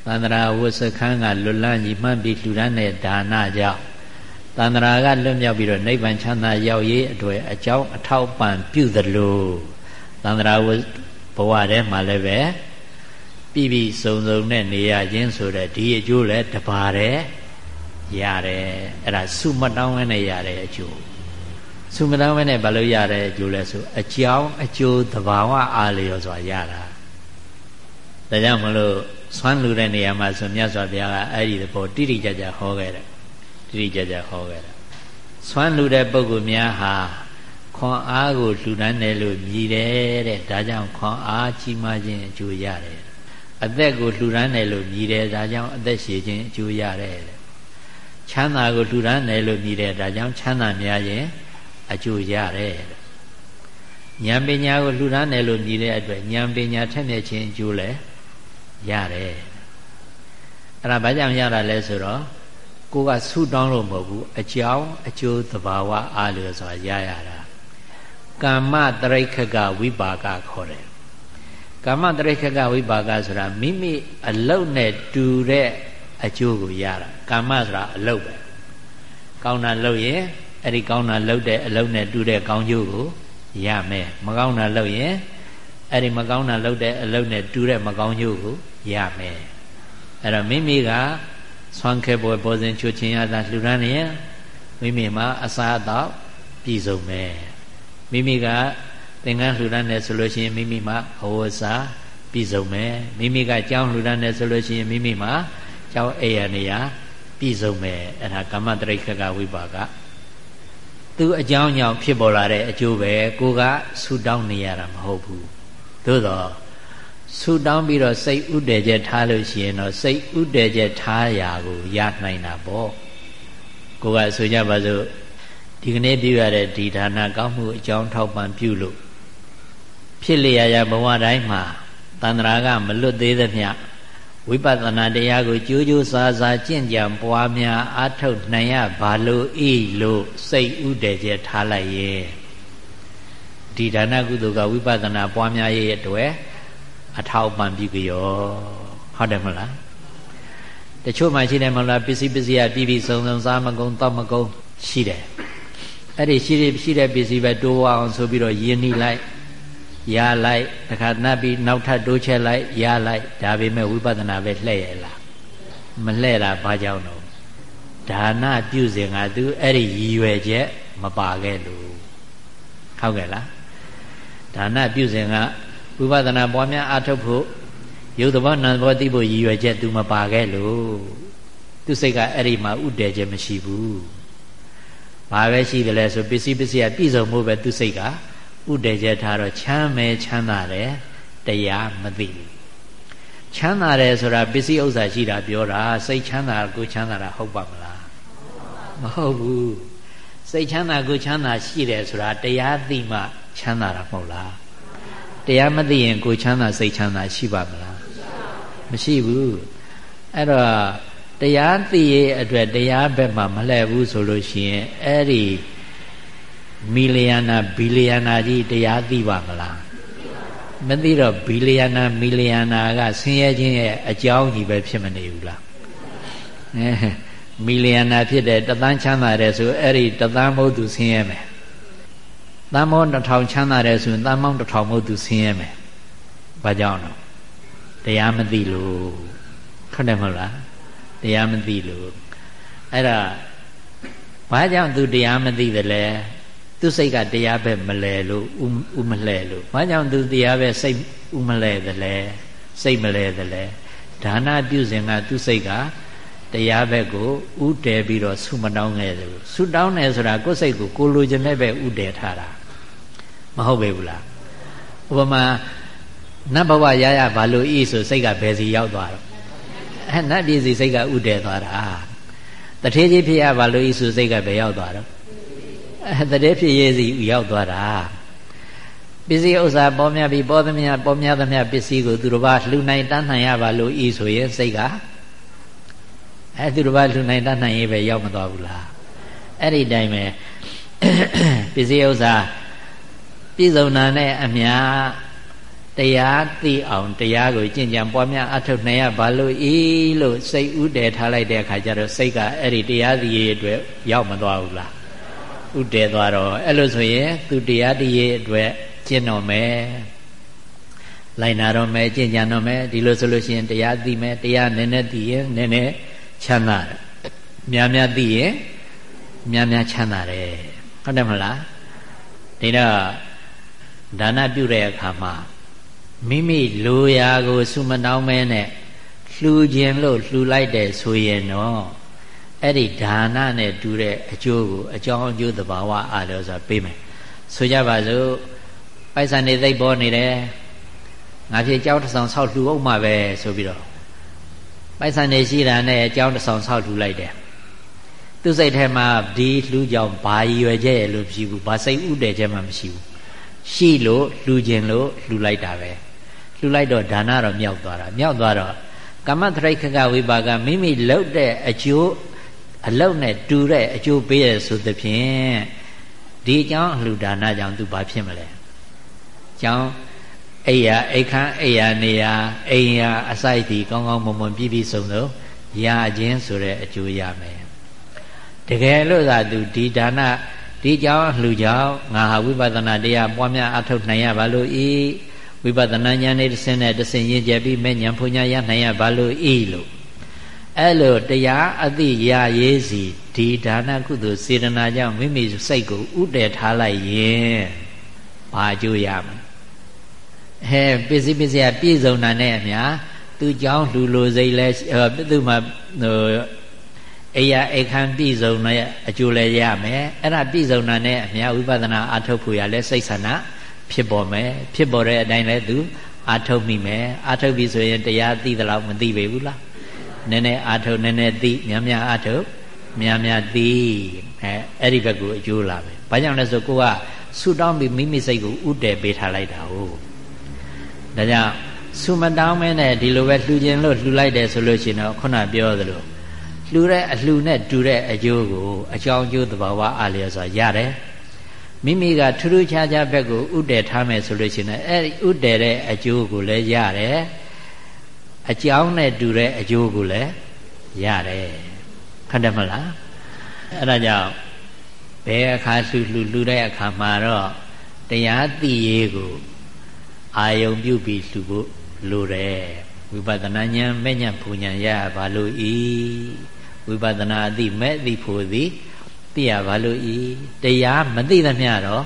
သန္တရာဝဆခန်းကလွတ်လန်းကြီးမှန်းပြီးလှူဒန်းတဲ့ဒါနကြောင့်တန္တရာကလွတ်မြောက်ပြီးတော့နိဗ္ဗာန်ချမ်းသာရောက်ရေးအတွက်အကြောင်းအထောက်ပံ့ပြုသလိုတန္တရာဘဝထဲမှာလည်းပဲ ပြည့်ပြည့်စုံစုံနဲ့နေရခြင်းဆိုတဲ့ဒီအကျိုးလည်းတပါးတယ်ရတယ်အဲ့ဒါစုမတောင်းဝဲနဲ့ရတဲ့အကျိုးစုမတောင်းဝဲနဲ့ဘာလို့ရတဲ့အကျိုးလဲဆိုအကြောင်းအကျိုးသဘာဝအားလျော်စွာရတာဒါကြောင့်မလို့ဆွမ်းလူတဲ့နေရာမှာဆိုမြတ်စွာဘုရားကအဲ့ဒီဘောတိတိကျကျဟောခဲ့တယ်တိတိကျကျဟောခဲ့တယ်ဆွမ်းလူတဲ့ပုဂ္ဂိုလ်များဟာခွန်အားကိုလှူဒန်းတယ်လို့မြည်တယ်တဲ့ဒါကြောင့်ခွန်အားကြီးမားခြင်းအကျိုးရတယ် အသက်ကိုလှူဒန်းတယ်လို့မြည်တယ်ဒါကြောင့်အသက်ရှည်ခြင်းအကျိုးရတယ်ချမ်းသာကိုလှူဒန်းတယ်လို့မြည်တယ်ဒါကြောင့်ချမ်းသာများခြင်းအကျိုးရတယ်ဉာဏ်ပညာကိုလှူဒန်းတယ်လို့မြည်တဲ့အတွက်ဉာဏ်ပညာထက်မြက်ခြင်းအကျိုးလည်းရတယ်အဲ့ဒါဘာကြောင့်ရတာလဲဆိုတော့ကိုကဆူတောင်းလို့မဟုတ်ဘူးအကြောင်းအကျိုးသဘာဝအားလျော်စွာရရတာကာမတရိခကဝိပါကခေါ်တယ် ကာမတရိခကဝိပါကဆိုတာမိမိအလုတ်နဲ့တူတဲ့အကျိုးကိုရတာကာမဆိုတာအလုတ်ပဲကောင်းတာလုပ်ရင်အဲ့ဒီကောင်းတာလုပ်တဲ့အလုတ်နဲ့တူတဲ့ကောင်းကျိုးကိုရမယ်မကောင်းတာလုပ်ရင်အဲ့ဒီမကောင်းတာလုပ်တဲ့အလုပ်နဲ့တူတဲ့မကောင်းကျိုးကိုရမယ်အဲ့တော့မိမိကဆွမ်းခဲပွဲပေါ်စဉ်ချိုချင်းရတာလှူဒန်းနေရင်မိမိမှာအစာအသောက်ပြည့်စုံမယ်မိမိက သင်္ကန်းလှူဒန်းတယ်ဆိုလို့ရှိရင်မိမိမှာအဝစာပြည့်စုံမယ်မိမိကကြောင်းလှူဒန်းတယ်ဆိုလို့ရှိရင်မိမိမှာကြောင်းအေရနေရပြည့်စုံမယ်အဲ့ဒါကမ္မတရိခကဝိပါကသူအကြောင်းကြောင့်ဖြစ်ပေါ်လာတဲ့အကျိုးပဲကိုကဆူတောင်းနေရတာမဟုတ်ဘူးသို့တော့ဆူတောင်းပြီးတော့စိတ်ဥတည်ချက်ထားလို့ရှိရင်တော့စိတ်ဥတည်ချက်ထားရာကိုရနိုင်တာပေါ့ကိုကဆိုကြပါစို့ဒီကနေ့ပြုရတဲ့ဒီဒါနကောင်းမှုအကြောင်းထောက်ပံ့ပြုလို့ ဖြစ်လျာရဘဝတိုင်းမှာတန္တရာကမလွတ်သေးသမျှဝိပဿနာတရားကိုကြိုးကြိုးစားစားကျင့်ကြံပွားများအားထုတ်နိုင်ရဘာလို့ဤလို့စိတ်ဥတည်ချက်ထားလိုက်ရဲ့ဒီဒါနကုသိုလ်ကဝိပဿနာပွားများရဲ့အတွက်အထောက်ပံ့ပြုကြရောဟုတ်တယ်မလားတချို့မှရှိတယ်မလားပစ္စည်းပစ္စည်းအပြည့်ပြည့်စုံစုံစားမကုန်တောက်မကုန်ရှိတယ်အဲ့ဒီရှိတဲ့ရှိတဲ့ပစ္စည်းပဲတိုးအောင်ဆိုပြီးတော့ယင်းနှိလိုက် ရလိုက်တခါနှပ်ပြီးနောက်ထပ်တိုးချက်လိုက်ရလိုက်ဒါပေမဲ့ဝိပဿနာပဲလှည့်ရလားမလှည့်တာဘာကြောင့်တော့ဒါနပြုစဉ်ကသူအဲ့ဒီရည်ရွယ်ချက်မပါခဲ့လို့ဟုတ်ကဲ့လားဒါနပြုစဉ်ကဝိပဿနာပွားများအားထုတ်ဖို့ယုတ်တဘောနံဘောသိဖို့ရည်ရွယ်ချက်သူမပါခဲ့လို့သူစိတ်ကအဲ့ဒီမှာဥတည်ချက်မရှိဘူးဘာပဲရှိတယ်လဲဆိုပစ္စည်းပစ္စည်းကပြည့်စုံမှုပဲသူစိတ်က ဥတည်ချက်ထားတော့ချမ်းမဲချမ်းသာတယ်တရားမသိဘူးချမ်းသာတယ်ဆိုတာပစ္စည်းဥစ္စာရှိတာပြောတာစိတ်ချမ်းသာကိုချမ်းသာတာဟုတ်ပါမလားမဟုတ်ဘူးစိတ်ချမ်းသာကိုချမ်းသာရှိတယ်ဆိုတာတရားသိမှချမ်းသာတာမဟုတ်လားတရားမသိရင်ကိုချမ်းသာစိတ်ချမ်းသာရှိပါမလားမရှိဘူးအဲ့တော့တရားသိရဲ့အတွက်တရားဘက်မှာမလှည့်ဘူးဆိုလို့ရှိရင်အဲ့ဒီ မီလီယနာဘီလီယနာကြီးတရားသိပါမလားမသိတော့ဘီလီယနာမီလီယနာကဆင်းရဲခြင်းရဲ့အကြောင်းကြီးပဲဖြစ်မနေဘူးလားအဲမီလီယနာဖြစ်တဲ့တသန်းချမ်းသာတယ်ဆိုအဲ့ဒီတသန်းမဟုတ်သူဆင်းရဲမယ်တန်မောတစ်ထောင်ချမ်းသာတယ်ဆိုရင်တန်မောင်းတစ်ထောင်မဟုတ်သူဆင်းရဲမယ်ဘာကြောင့်တော့တရားမသိလို့ဟုတ်တယ်မဟုတ်လားတရားမသိလို့အဲ့ဒါဘာကြောင့်သူတရားမသိတယ်လဲ သူစိတ်ကတရားပဲမလဲလို့ဥမလဲလို့ဘာကြောင့်သူတရားပဲစိတ်ဥမလဲတယ်လဲစိတ်မလဲတယ်လဲဒါနပြုစဉ်ကသူစိတ်ကတရားဘက်ကိုဥတည်ပြီးတော့ဆုမတောင်းခဲ့တယ်ဆုတောင်းတယ်ဆိုတာကိုယ်စိတ်ကိုကိုလိုချင်တဲ့ပဲဥတည်ထားတာမဟုတ်ပေဘူးလားဥပမာနတ်ဘဝရရဘာလို့ဤဆိုစိတ်ကဘယ်စီရောက်သွားတော့အဲနတ်ပြည်စီစိတ်ကဥတည်သွားတာတထေးကြီးဖြစ်ရဘာလို့ဤဆိုစိတ်ကဘယ်ရောက်သွားတော့အဲ တထေးဖြစ်ရေးစီရောက်သွားတာပစ္စည်းဥစ္စာပေါ်များပြီးပေါ်သမျှပေါ်များသမျှပစ္စည်းကိုသူတစ်ပါးလှူနိုင်တန်းနိုင်ရပါလို့ဤဆိုရင်စိတ်ကအဲသူတစ်ပါးလှူနိုင်တန်းနိုင်ရေးပဲရောက်မသွားဘူးလားအဲ့ဒီတိုင်းပဲပစ္စည်းဥစ္စာပြည့်စုံတာနဲ့အများတရားသိအောင်တရားကိုကြင်ကြံပွားများအထုတ်နိုင်ရဘာလို့ဤလို့စိတ်ဥတည်ထားလိုက်တဲ့အခါကျတော့စိတ်ကအဲ့ဒီတရားသိရေးအတွက်ရောက်မသွားဘူးလား ဥတည်သွားတော့အဲ့လိုဆိုရင်သူတရားသိရေးအတွက်ကျင့်တော်မယ်လိုက်နာတော့မယ်ကြင်ကြံတော့မယ်ဒီလိုဆိုလို့ရှိရင်တရားသိမယ်တရားနည်းနည်းသိရင်နည်းနည်းချမ်းသာတယ်များများသိရင်များများချမ်းသာတယ်ဟုတ်တယ်မလားဒီတော့ဒါနပြုတဲ့အခါမှာမိမိလိုရာကို စုမနှောင်းမဲနဲ့လှူခြင်းလို့လှူလိုက်တယ်ဆိုရင်တော့ အဲ့ဒီဒါနနဲ့တူတဲ့အကျိုးကိုအကြောင်းအကျိုးသဘာဝအားလို့ဆိုတာပေးမယ်ဆိုကြပါစို့ပိုက်ဆံနေသိပ်ပေါ်နေတယ်ငါဖြစ်ကြောင်းတစ်ဆောင်ဆောက်လှူအောင်မှာပဲဆိုပြီးတော့ပိုက်ဆံနေရှိတာနဲ့အကြောင်းတစ်ဆောင်ဆောက်လှူလိုက်တယ်သူစိတ်ထဲမှာဒီလှူကြောင်ဘာရည်ရွယ်ချက်လို့ဖြစ်ဘူးဘာစိတ်ဥတည်ချက်မှမရှိဘူးရှိလို့လှူခြင်းလို့လှူလိုက်တာပဲလှူလိုက်တော့ဒါနတော့မြောက်သွားတာမြောက်သွားတော့ကမ္မထရိခကဝိပါကမိမိလှုပ်တဲ့အကျိုး အလုတ်နဲ့တူတဲ့အကျိုးပေးရဆိုသဖြင့်ဒီအကြောင်းအလှူဒါနကြောင့်သူဘာဖြစ်မလဲ။ကြောင်းအိယာအိခန်းအိယာနေယာအိယာအစိုက်ဒီကောင်းကောင်းမွန်မွန်ပြည့်ပြည့်စုံစုံရခြင်းဆိုတဲ့အကျိုးရမယ်။တကယ်လို့သာသူဒီဒါနဒီကြောင့်လှူကြောင့်ငါဟာဝိပဿနာတရားပွားများအထုတ်နိုင်ရပါလို့ဤဝိပဿနာဉာဏ်နဲ့တဆင်းနဲ့တဆင်းရင့်ကျက်ပြီးမဲ့ဉာဏ်ဖူညာရနိုင်ရပါလို့ဤလို့ အဲ့လိုတရားအသိရရေးစီဒီဒါနကုသိုလ်စေတနာကြောင့်မိမိစိတ်ကိုဥတည်ထားလိုက်ရင်ဘာအကျိုးရမလဲဟဲပစ္စည်းပစ္စည်းပြည့်စုံတာနဲ့အများသူเจ้าလူလိုစိတ်လဲသူမှဟိုအိယာအိခမ်းပြည့်စုံတဲ့အကျိုးလည်းရမယ်အဲ့ဒါပြည့်စုံတာနဲ့အများဝိပဿနာအထုတ်ဖို့ရလဲစိတ်ဆန္ဒဖြစ်ပေါ်မယ်ဖြစ်ပေါ်တဲ့အတိုင်းလဲသူအာထုတ်မိမယ်အာထုတ်ပြီဆိုရင်တရားသိသလားမသိပေဘူးလား နည်းနည်းအာထုတ်နည်းနည်းသိများများအာထုတ်များများသိအဲအဲ့ဒီဘက်ကိုအကျိုးလာမယ်ဘာကြောင့်လဲဆိုကိုကဆူတောင်းပြီးမိမိစိတ်ကိုဥတည်ပေးထားလိုက်တာဟုတ်ဒါကြောင့်ဆူမတောင်းမဲနဲ့ဒီလိုပဲလှူခြင်းလို့လှူလိုက်တယ်ဆိုလို့ရှိရင်တော့ခုနပြောသလိုလှူတဲ့အလှူနဲ့တူတဲ့အကျိုးကိုအကြောင်းအကျိုးသဘာဝအားလျော်စွာရတယ်မိမိကထူးထူးခြားခြားဘက်ကိုဥတည်ထားမယ်ဆိုလို့ရှိရင်အဲ့ဒီဥတည်တဲ့အကျိုးကိုလည်းရတယ် အကြောင်းနဲ့တူတဲ့အကျိုးကိုလည်းရတယ်ဟုတ်တယ်မလားအဲ့ဒါကြောင့်ဘယ်အခါလှူလှူလှူတဲ့အခါမှာတော့တရားသိရေးကိုအာယုံပြုပြီးလှူဖို့လိုတယ်ဝိပဿနာဉာဏ်မဲ့ဉာဏ်ပူဉာဏ်ရပါလို့ဤဝိပဿနာအသိမဲ့အသိဖို့သည်သိရပါလို့ဤတရားမသိသမျှတော့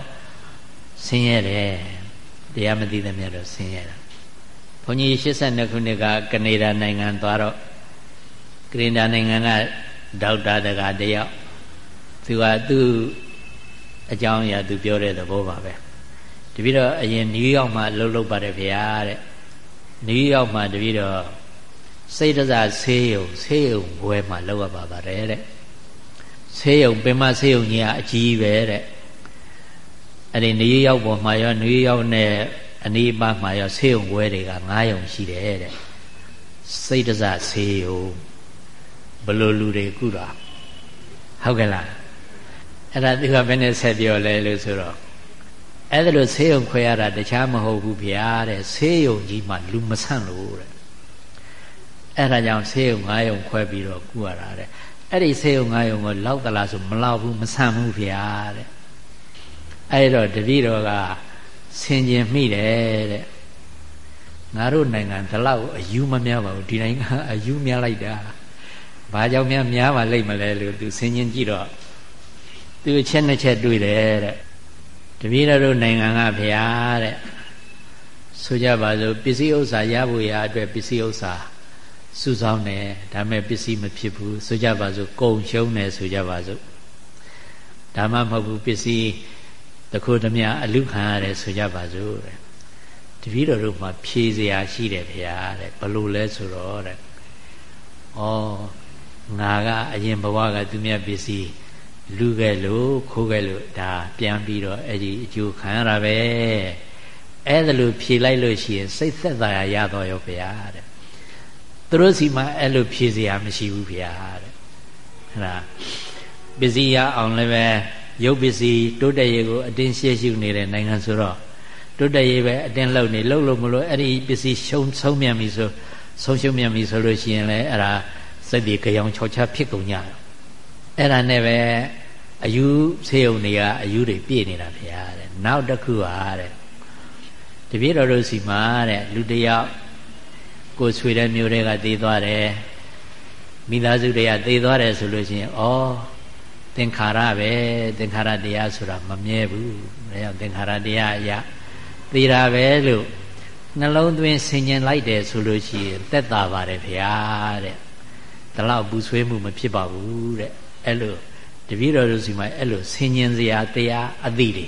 ဆင်းရဲတယ်တရားမသိသမျှတော့ဆင်းရဲတာ ဘုန်းကြီး82ခုနှစ်ကကနေဒါနိုင်ငံသွားတော့ကနေဒါနိုင်ငံကဒေါက်တာတကတယောက်သူကသူ့အကြောင်းအရာသူပြောတဲ့သဘောပါပဲတပည့်တော့အရင်နယူးယောက်မှာလှုပ်လှုပ်ပါတယ်ဗျာတဲ့နယူးယောက်မှာတပည့်တော့စိတ်တစားဆေးရုံဆေးရုံဘွဲမှာလောက်ရပါပါတယ်တဲ့ဆေးရုံပင်မဆေးရုံကြီးကအကြီးပဲတဲ့အဲ့ဒီနယူးယောက်ပေါ်မှာရောနယူးယောက်နဲ့ အနီးပါးမှာရောဆေးရုံဘွဲတွေက9ရုံရှိတယ်တဲ့စိတ်တစားဆေးရုံဘလို့လူတွေကုတာဟုတ်ကဲ့လားအဲ့ဒါသူကဘယ်နဲ့ဆက်ပြောလဲလို့ဆိုတော့အဲ့ဒါလို့ဆေးရုံခွဲရတာတခြားမဟုတ်ဘူးဗျာတဲ့ဆေးရုံကြီးမှလူမဆန့်လို့တဲ့အဲ့ဒါကြောင့်ဆေးရုံ၅ရုံခွဲပြီးတော့ကုရတာတဲ့အဲ့ဒီဆေးရုံ၅ရုံကိုလောက်တလားဆိုမလောက်ဘူးမဆန့်ဘူးဗျာတဲ့အဲ့တော့တတိတော်က ဆင်ကျင်မိတယ်တဲ့ငါတို့နိုင်ငံဒီလောက်အယူမများပါဘူးဒီနိုင်ငံအယူများလိုက်တာဘာကြောင့်များများပါလိမ့်မလဲလို့သူဆင်ကျင်ကြည့်တော့သူအချက်နှစ်ချက်တွေ့တယ်တဲ့တပည့်တော်နိုင်ငံကဘုရားတဲ့ဆိုကြပါစို့ပစ္စည်းဥစ္စာရဖို့ရအတွက်ပစ္စည်းဥစ္စာစုဆောင်းတယ်ဒါမဲ့ပစ္စည်းမဖြစ်ဘူးဆိုကြပါစို့ကုံရှုံးတယ်ဆိုကြပါစို့ဒါမှမဟုတ်ဘူးပစ္စည်း တခုတည်းအလူခံရတယ်ဆိုကြပါစို့တဲ့တပည့်တော်တို့မှာဖြေစရာရှိတယ်ဘုရားတဲ့ဘလို့လဲဆိုတော့တဲ့ဩငါကအရင်ဘဝကသူမြတ်ပစ္စည်းလူခဲ့လို့ခိုးခဲ့လို့ဒါပြန်ပြီးတော့အဲ့ဒီအကျိုးခံရတာပဲအဲ့ဒါလို့ဖြေလိုက်လို့ရှိရင်စိတ်သက်သာရရတော့ရောဗျာတဲ့သူတို့စီမှာအဲ့လိုဖြေစရာမရှိဘူးဗျာတဲ့ဟဲ့လားပစ္စည်းရအောင်လည်းပဲ ရုပ်ပစ္စည်းတိုးတက်ရေးကိုအတင်းရှေ့ရှုနေတဲ့နိုင်ငံဆိုတော့တွတ်တရေးပဲအတင်းလှုပ်နေလှုပ်လို့မလို့အဲ့ဒီပစ္စည်းရှုံဆုံးမြန်ပြီဆိုဆုံးရှုံမြန်ပြီဆိုလို့ရှိရင်လည်းအဲ့ဒါစိတ်ဒီကြောင်ချောချဖြစ်ကုန်ကြတယ်အဲ့ဒါနဲ့ပဲအယူဆေးုံတွေကအယူတွေပြည့်နေတာဖေရတဲ့နောက်တစ်ခုဟာတဲ့တပည့်တော်တို့စီမှာတဲ့လူတယောက်ကိုဆွေတဲ့မျိုးတွေကတည်သွားတယ်မိသားစုတွေကတည်သွားတယ်ဆိုလို့ရှိရင်ဩ သင်္ခါရပဲသင်္ခါရတရားဆိုတာမမြဲဘူးဒါကြောင့်သင်္ခါရတရားအရာသေတာပဲလို့နှလုံးသွင်းဆင်ញင်လိုက်တယ်ဆိုလို့ရှိရင်သက်သာပါတယ်ဗျာတဲ့ဒါလောက်ပူဆွေးမှုမဖြစ်ပါဘူးတဲ့အဲ့လိုတပည့်တော်တို့စီမှာအဲ့လိုဆင်ញင်စရာတရားအသည့်တွေ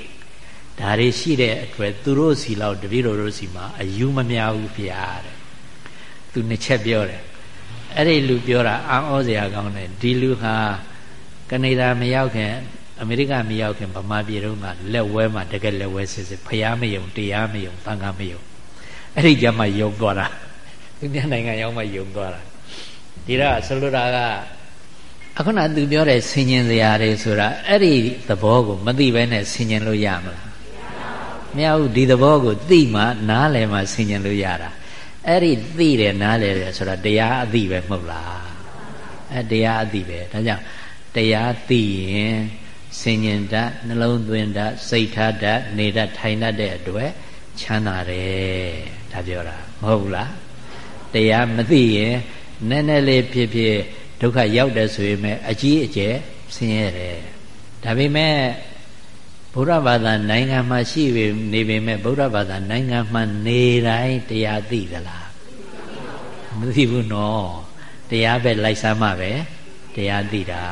ဒါတွေရှိတဲ့အတွက်သူတို့စီလောက်တပည့်တော်တို့စီမှာအယူမများဘူးဗျာတဲ့သူနှစ်ချက်ပြောတယ်အဲ့ဒီလူပြောတာအံ့ဩစရာကောင်းတယ်ဒီလူဟာ ကနေဒါမရောက်ခင်အမေရိကမရောက်ခင်ဗမာပြည်တုန်းကလက်ဝဲမှာတကယ်လက်ဝဲစစ်စစ်ဖျားမယုံတရားမယုံတန်ခါမယုံအဲ့ဒီကြမှာယုံသွားတာသူများနိုင်ငံရောက်မှယုံသွားတာဒီတော့ဆိုလိုတာကအခုနသူပြောတဲ့ဆင်ញင်စရာတွေဆိုတာအဲ့ဒီသဘောကိုမသိဘဲနဲ့ဆင်ញင်လို့ရမလားမရဘူးဒီသဘောကိုသိမှနားလည်မှဆင်ញင်လို့ရတာအဲ့ဒီသိတယ်နားလည်တယ်ဆိုတာတရားအသိပဲမဟုတ်လားအဲတရားအသိပဲဒါကြောင့် တရားသိရင်ဆင်ញင်တတ်နှလုံးသွင်းတတ်စိတ်ထားတတ်နေတတ်ထိုင်တတ်တဲ့အတွက်ချမ်းသာတယ်ဒါပြောတာမဟုတ်လားတရားမသိရင်နည်းနည်းလေးဖြစ်ဖြစ်ဒုက္ခရောက်တယ်ဆိုရင်ပဲအကြီးအကျယ်ဆင်းရဲတယ်ဒါပေမဲ့ဗုဒ္ဓဘာသာနိုင်ငံမှာရှိနေပေမဲ့ဗုဒ္ဓဘာသာနိုင်ငံမှာနေတိုင်းတရားသိသလားမသိဘူးနော်တရားပဲလိုက်စမ်းမှပဲတရားသိတာ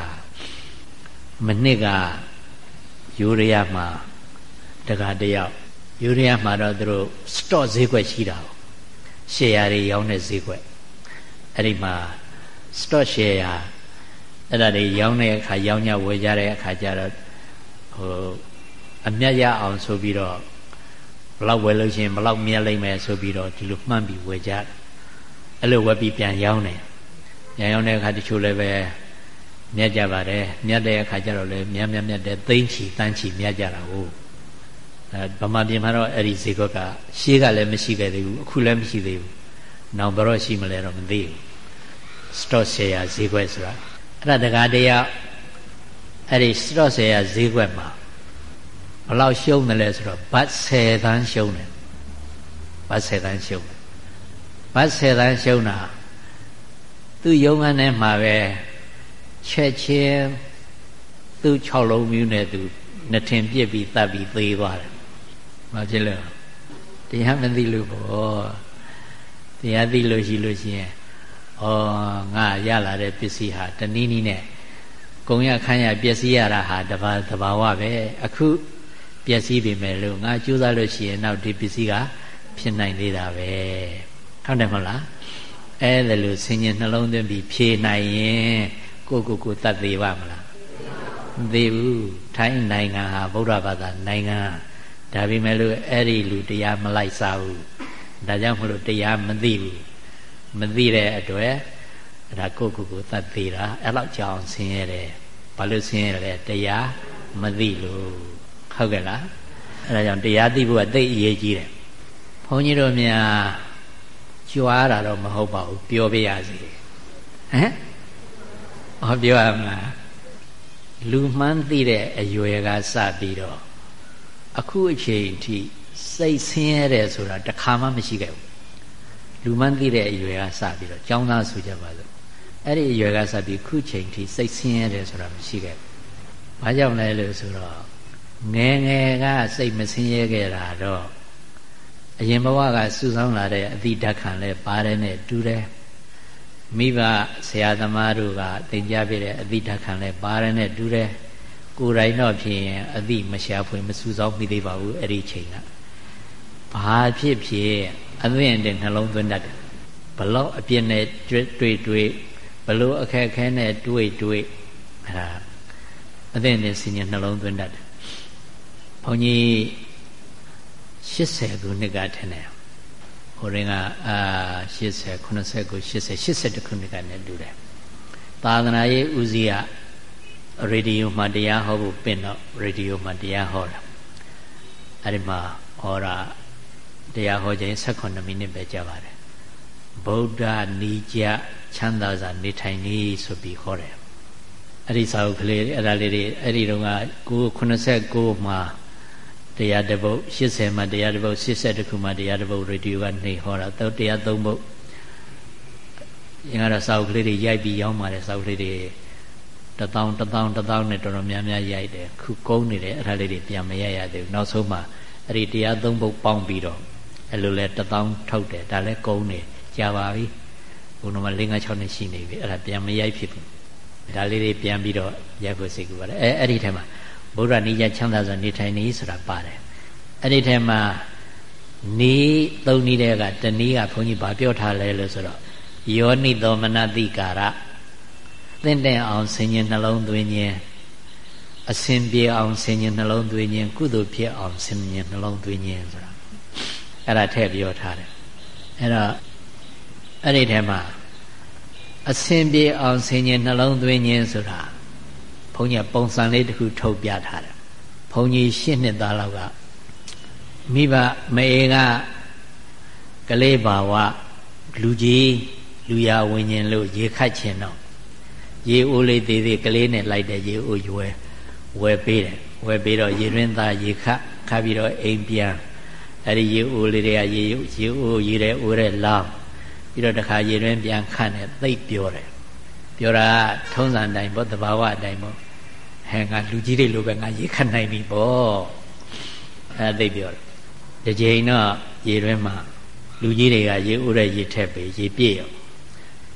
မနှစ်ကယူရီးယားမှာတကားတယောက်ယူရီးယားမှာတော့သူတို့ stock ဈေးကွက်ရှိတာရှယ်ယာတွေရောင်းတဲ့ဈေးကွက်အဲ့ဒီမှာ stock share အဲ့ဒါတွေရောင်းတဲ့အခါရောင်းကြဝယ်ကြတဲ့အခါကျတော့ဟိုအမြတ်ရအောင်ဆိုပြီးတော့ဘလောက်ဝယ်လို့ရှိရင်ဘလောက်မြတ်လိမ့်မယ်ဆိုပြီးတော့ဒီလိုမှန်းပြီးဝယ်ကြအဲ့လိုဝယ်ပြီးပြန်ရောင်းတယ်ပြန်ရောင်းတဲ့အခါတချို့လည်းပဲ မြတ်ကြပါတယ်မြတ်တဲ့အခါကျတော့လည်းမြတ်မြတ်မြတ်တဲ့သိမ့်ချီတန်းချီမြတ်ကြတာဟုတ်အဲဗမာပြည်မှာတော့အဲ့ဒီဈေးကွက်ကရှေးကလည်းမရှိခဲ့သေးဘူးအခုလည်းမရှိသေးဘူးနောက်ဘယ်တော့ရှိမလဲတော့မသိဘူး stock share ဈေးကွက်ဆိုတာအဲ့ဒါတကားတရားအဲ့ဒီ stock share ဈေးကွက်မှာဘယ်လောက်ရှုံးတယ်လဲဆိုတော့ဘတ်10သန်းရှုံးတယ်ဘတ်10သန်းရှုံးတယ်ဘတ်10သန်းရှုံးတာသူ့ယုံကနေမှာပဲ ချက်ချင်းသူ့6လုံးမျိုးနဲ့သူနှစ်ထင်ပြစ်ပြီးတတ်ပြီးသေးသွားတယ်။ဘာဖြစ်လဲ။တရားမသိလို့ပေါ့။တရားသိလို့ရှိလို့ရှိရင်ဩငါရလာတဲ့ပစ္စည်းဟာတနည်းနည်းနဲ့ကုံရခမ်းရပျက်စီးရတာဟာတဘာတဘာဝပဲအခုပျက်စီးပြီမဲ့လို့ငါကြိုးစားလို့ရှိရင်နောက်ဒီပစ္စည်းကဖြစ်နိုင်သေးတာပဲဟုတ်တယ်မဟုတ်လားအဲဒါလို့ဆင်ញင်နှလုံးသွင်းပြီးဖြေနိုင်ရင် ကိုကိုကိုတတ်သေးပါမလားမသေးဘူးထိုင်းနိုင်ငံဟာဗုဒ္ဓဘာသာနိုင်ငံဒါပေမဲ့လို့အဲ့ဒီလူတရားမလိုက်စားဘူးဒါကြောင့်မလို့တရားမသိဘူးမသိတဲ့အတွက်အဲ့ဒါကိုကိုကိုတတ်သေးတာအဲ့လောက်ကြောင်ဆင်းရဲတယ်ဘာလို့ဆင်းရဲလဲတရားမသိလို့ဟုတ်ကဲ့လားအဲ့ဒါကြောင့်တရားသိဖို့ကသိအရေးကြီးတယ်ဘုန်းကြီးတို့များကြွားတာတော့မဟုတ်ပါဘူးပြောပြရစီဟမ် ဟောပြောရမလားလူမှန်းသိတဲ့အရွယ်ကစပြီးတော့အခုအချိန်ထိစိတ်ဆင်းရဲတယ်ဆိုတာတခါမှမရှိခဲ့ဘူးလူမှန်းသိတဲ့အရွယ်ကစပြီးတော့ចောင်းသားဆိုကြပါစို့အဲ့ဒီအရွယ်ကစပြီးခုချိန်ထိစိတ်ဆင်းရဲတယ်ဆိုတာမရှိခဲ့ဘူး။ဘာကြောင့်လဲလို့ဆိုတော့ငယ်ငယ်ကစိတ်မဆင်းရဲခဲ့တာတော့အရင်ဘဝကစူဆောင်းလာတဲ့အတိဓာတ်ခံလဲပါတယ်နဲ့တူတယ်။ မိဘဆရာသမားတို့ကသင်ကြားပြတဲ့အတိဓာတ်ခံလဲပါတယ်နဲ့တူတယ်။ကိုယ်တိုင်တော့ဖြစ်ရင်အတိမရှာဖွေမစူဆောင်းမိသေးပါဘူးအဲ့ဒီချိန်က။ဘာဖြစ်ဖြစ်အသင့်တဲ့နှလုံးသွင်းတတ်တယ်ဘလောက်အပြစ်နဲ့တွေ့တွေ့တွေ့ဘလို့အခက်ခဲနဲ့တွေ့တွေ့အဲ့ဒါအသင့်တဲ့စဉ္ညာနှလုံးသွင်းတတ်တယ်ဘုန်းကြီး80ခုနှစ်ကထင်တယ် ဟိုရင်ကအာ80 89 80 80ခုနှစ်ကနဲ့တူတယ်သာသနာရေးဦးစီးကရေဒီယိုမှာတရားဟောဖို့ပင့်တော့ရေဒီယိုမှာတရားဟောတာအဲ့ဒီမှာဟောတာတရားဟောခြင်း18မိနစ်ပဲကြာပါတယ်ဗုဒ္ဓနီးကြချမ်းသာစွာနေထိုင်နေဆိုပြီးဟောတယ်အဲ့ဒီစာအုပ်ကလေးအဲ့ဒါလေးတွေအဲ့ဒီတုန်းက989မှာ တရားတစ်ပုဒ်80မှာတရားတစ်ပုဒ်80ခုမှာတရားတစ်ပုဒ်ရေဒီယိုကနေဟောတာတော့တရား3ပုဒ်ရင်ကတော့စာအုပ်ကလေးတွေရိုက်ပြီးရောင်းပါတယ်စာအုပ်ကလေးတွေတထောင်တထောင်တထောင်နဲ့တော်တော်များများရိုက်တယ်ခုကုန်းနေတယ်အဲ့ဒါလေးတွေပြန်မရိုက်ရသေးဘူးနောက်ဆုံးမှအဲ့ဒီတရား3ပုဒ်ပေါင်းပြီးတော့အဲ့လိုလဲတထောင်ထုတ်တယ်ဒါလည်းကုန်းနေကြာပါပြီဘုံတော်မှာ5 6နှစ်ရှိနေပြီအဲ့ဒါပြန်မရိုက်ဖြစ်ဘူးဒါလေးတွေပြန်ပြီးတော့ရိုက်ဖို့စိတ်ကူပါတယ်အဲအဲ့ဒီထဲမှာ ဗုဒ္ဓနိယချမ်းသာစွာနေထိုင်နေဆိုတာပါတယ်အဲ့ဒီထဲမှာနီးသုံးနည်းတဲ့ကတနည်းကဘုန်းကြီးဗာပြောထားလဲလို့ဆိုတော့ယောနိသောမနတိကာရသင့်တဲ့အောင်ဆင်ញင်နှလုံးသွင်းခြင်းအစဉ်ပြေအောင်ဆင်ញင်နှလုံးသွင်းခြင်းကုသိုလ်ဖြစ်အောင်ဆင်ញင်နှလုံးသွင်းခြင်းဆိုတာအဲ့ဒါထည့်ပြောထားတယ်အဲ့တော့အဲ့ဒီထဲမှာအစဉ်ပြေအောင်ဆင်ញင်နှလုံးသွင်းခြင်းဆိုတာ ဘုန်းကြီးပုံစံလေးတစ်ခုထုတ်ပြထားတယ်ဘုန်းကြီးရှစ်နှစ်သားလောက်ကမိဘမအေကကလေးဘာဝလူကြီးလူရဝิญဉ်လို့ရေခတ်ခြင်းတော့ရေအိုးလေးသေးသေးကလေးနဲ့လိုက်တဲ့ရေအိုးရွယ်ဝယ်ပေးတယ်ဝယ်ပေးတော့ရေရင်းသားရေခတ်ခတ်ပြီးတော့အိမ်ပြန်အဲ့ဒီရေအိုးလေးတွေကရေရေအိုးရေတဲ့အိုးတဲ့လောင်းပြီးတော့တခါရေရင်းပြန်ခတ်နေသိပ်ပြောတယ် ပြောတာထုံးစံတိုင်းပေါ့တဘာဝအတိုင်းပေါ့ဟဲငါလူကြီးတွေလိုပဲငါရေခတ်နိုင်ပြီပေါ့အဲ့သိပ်ပြောတယ်ဒီချိန်တော့ရေရင်းမှာလူကြီးတွေကရေအိုးတဲ့ရေထက်ပဲရေပြည့်ရော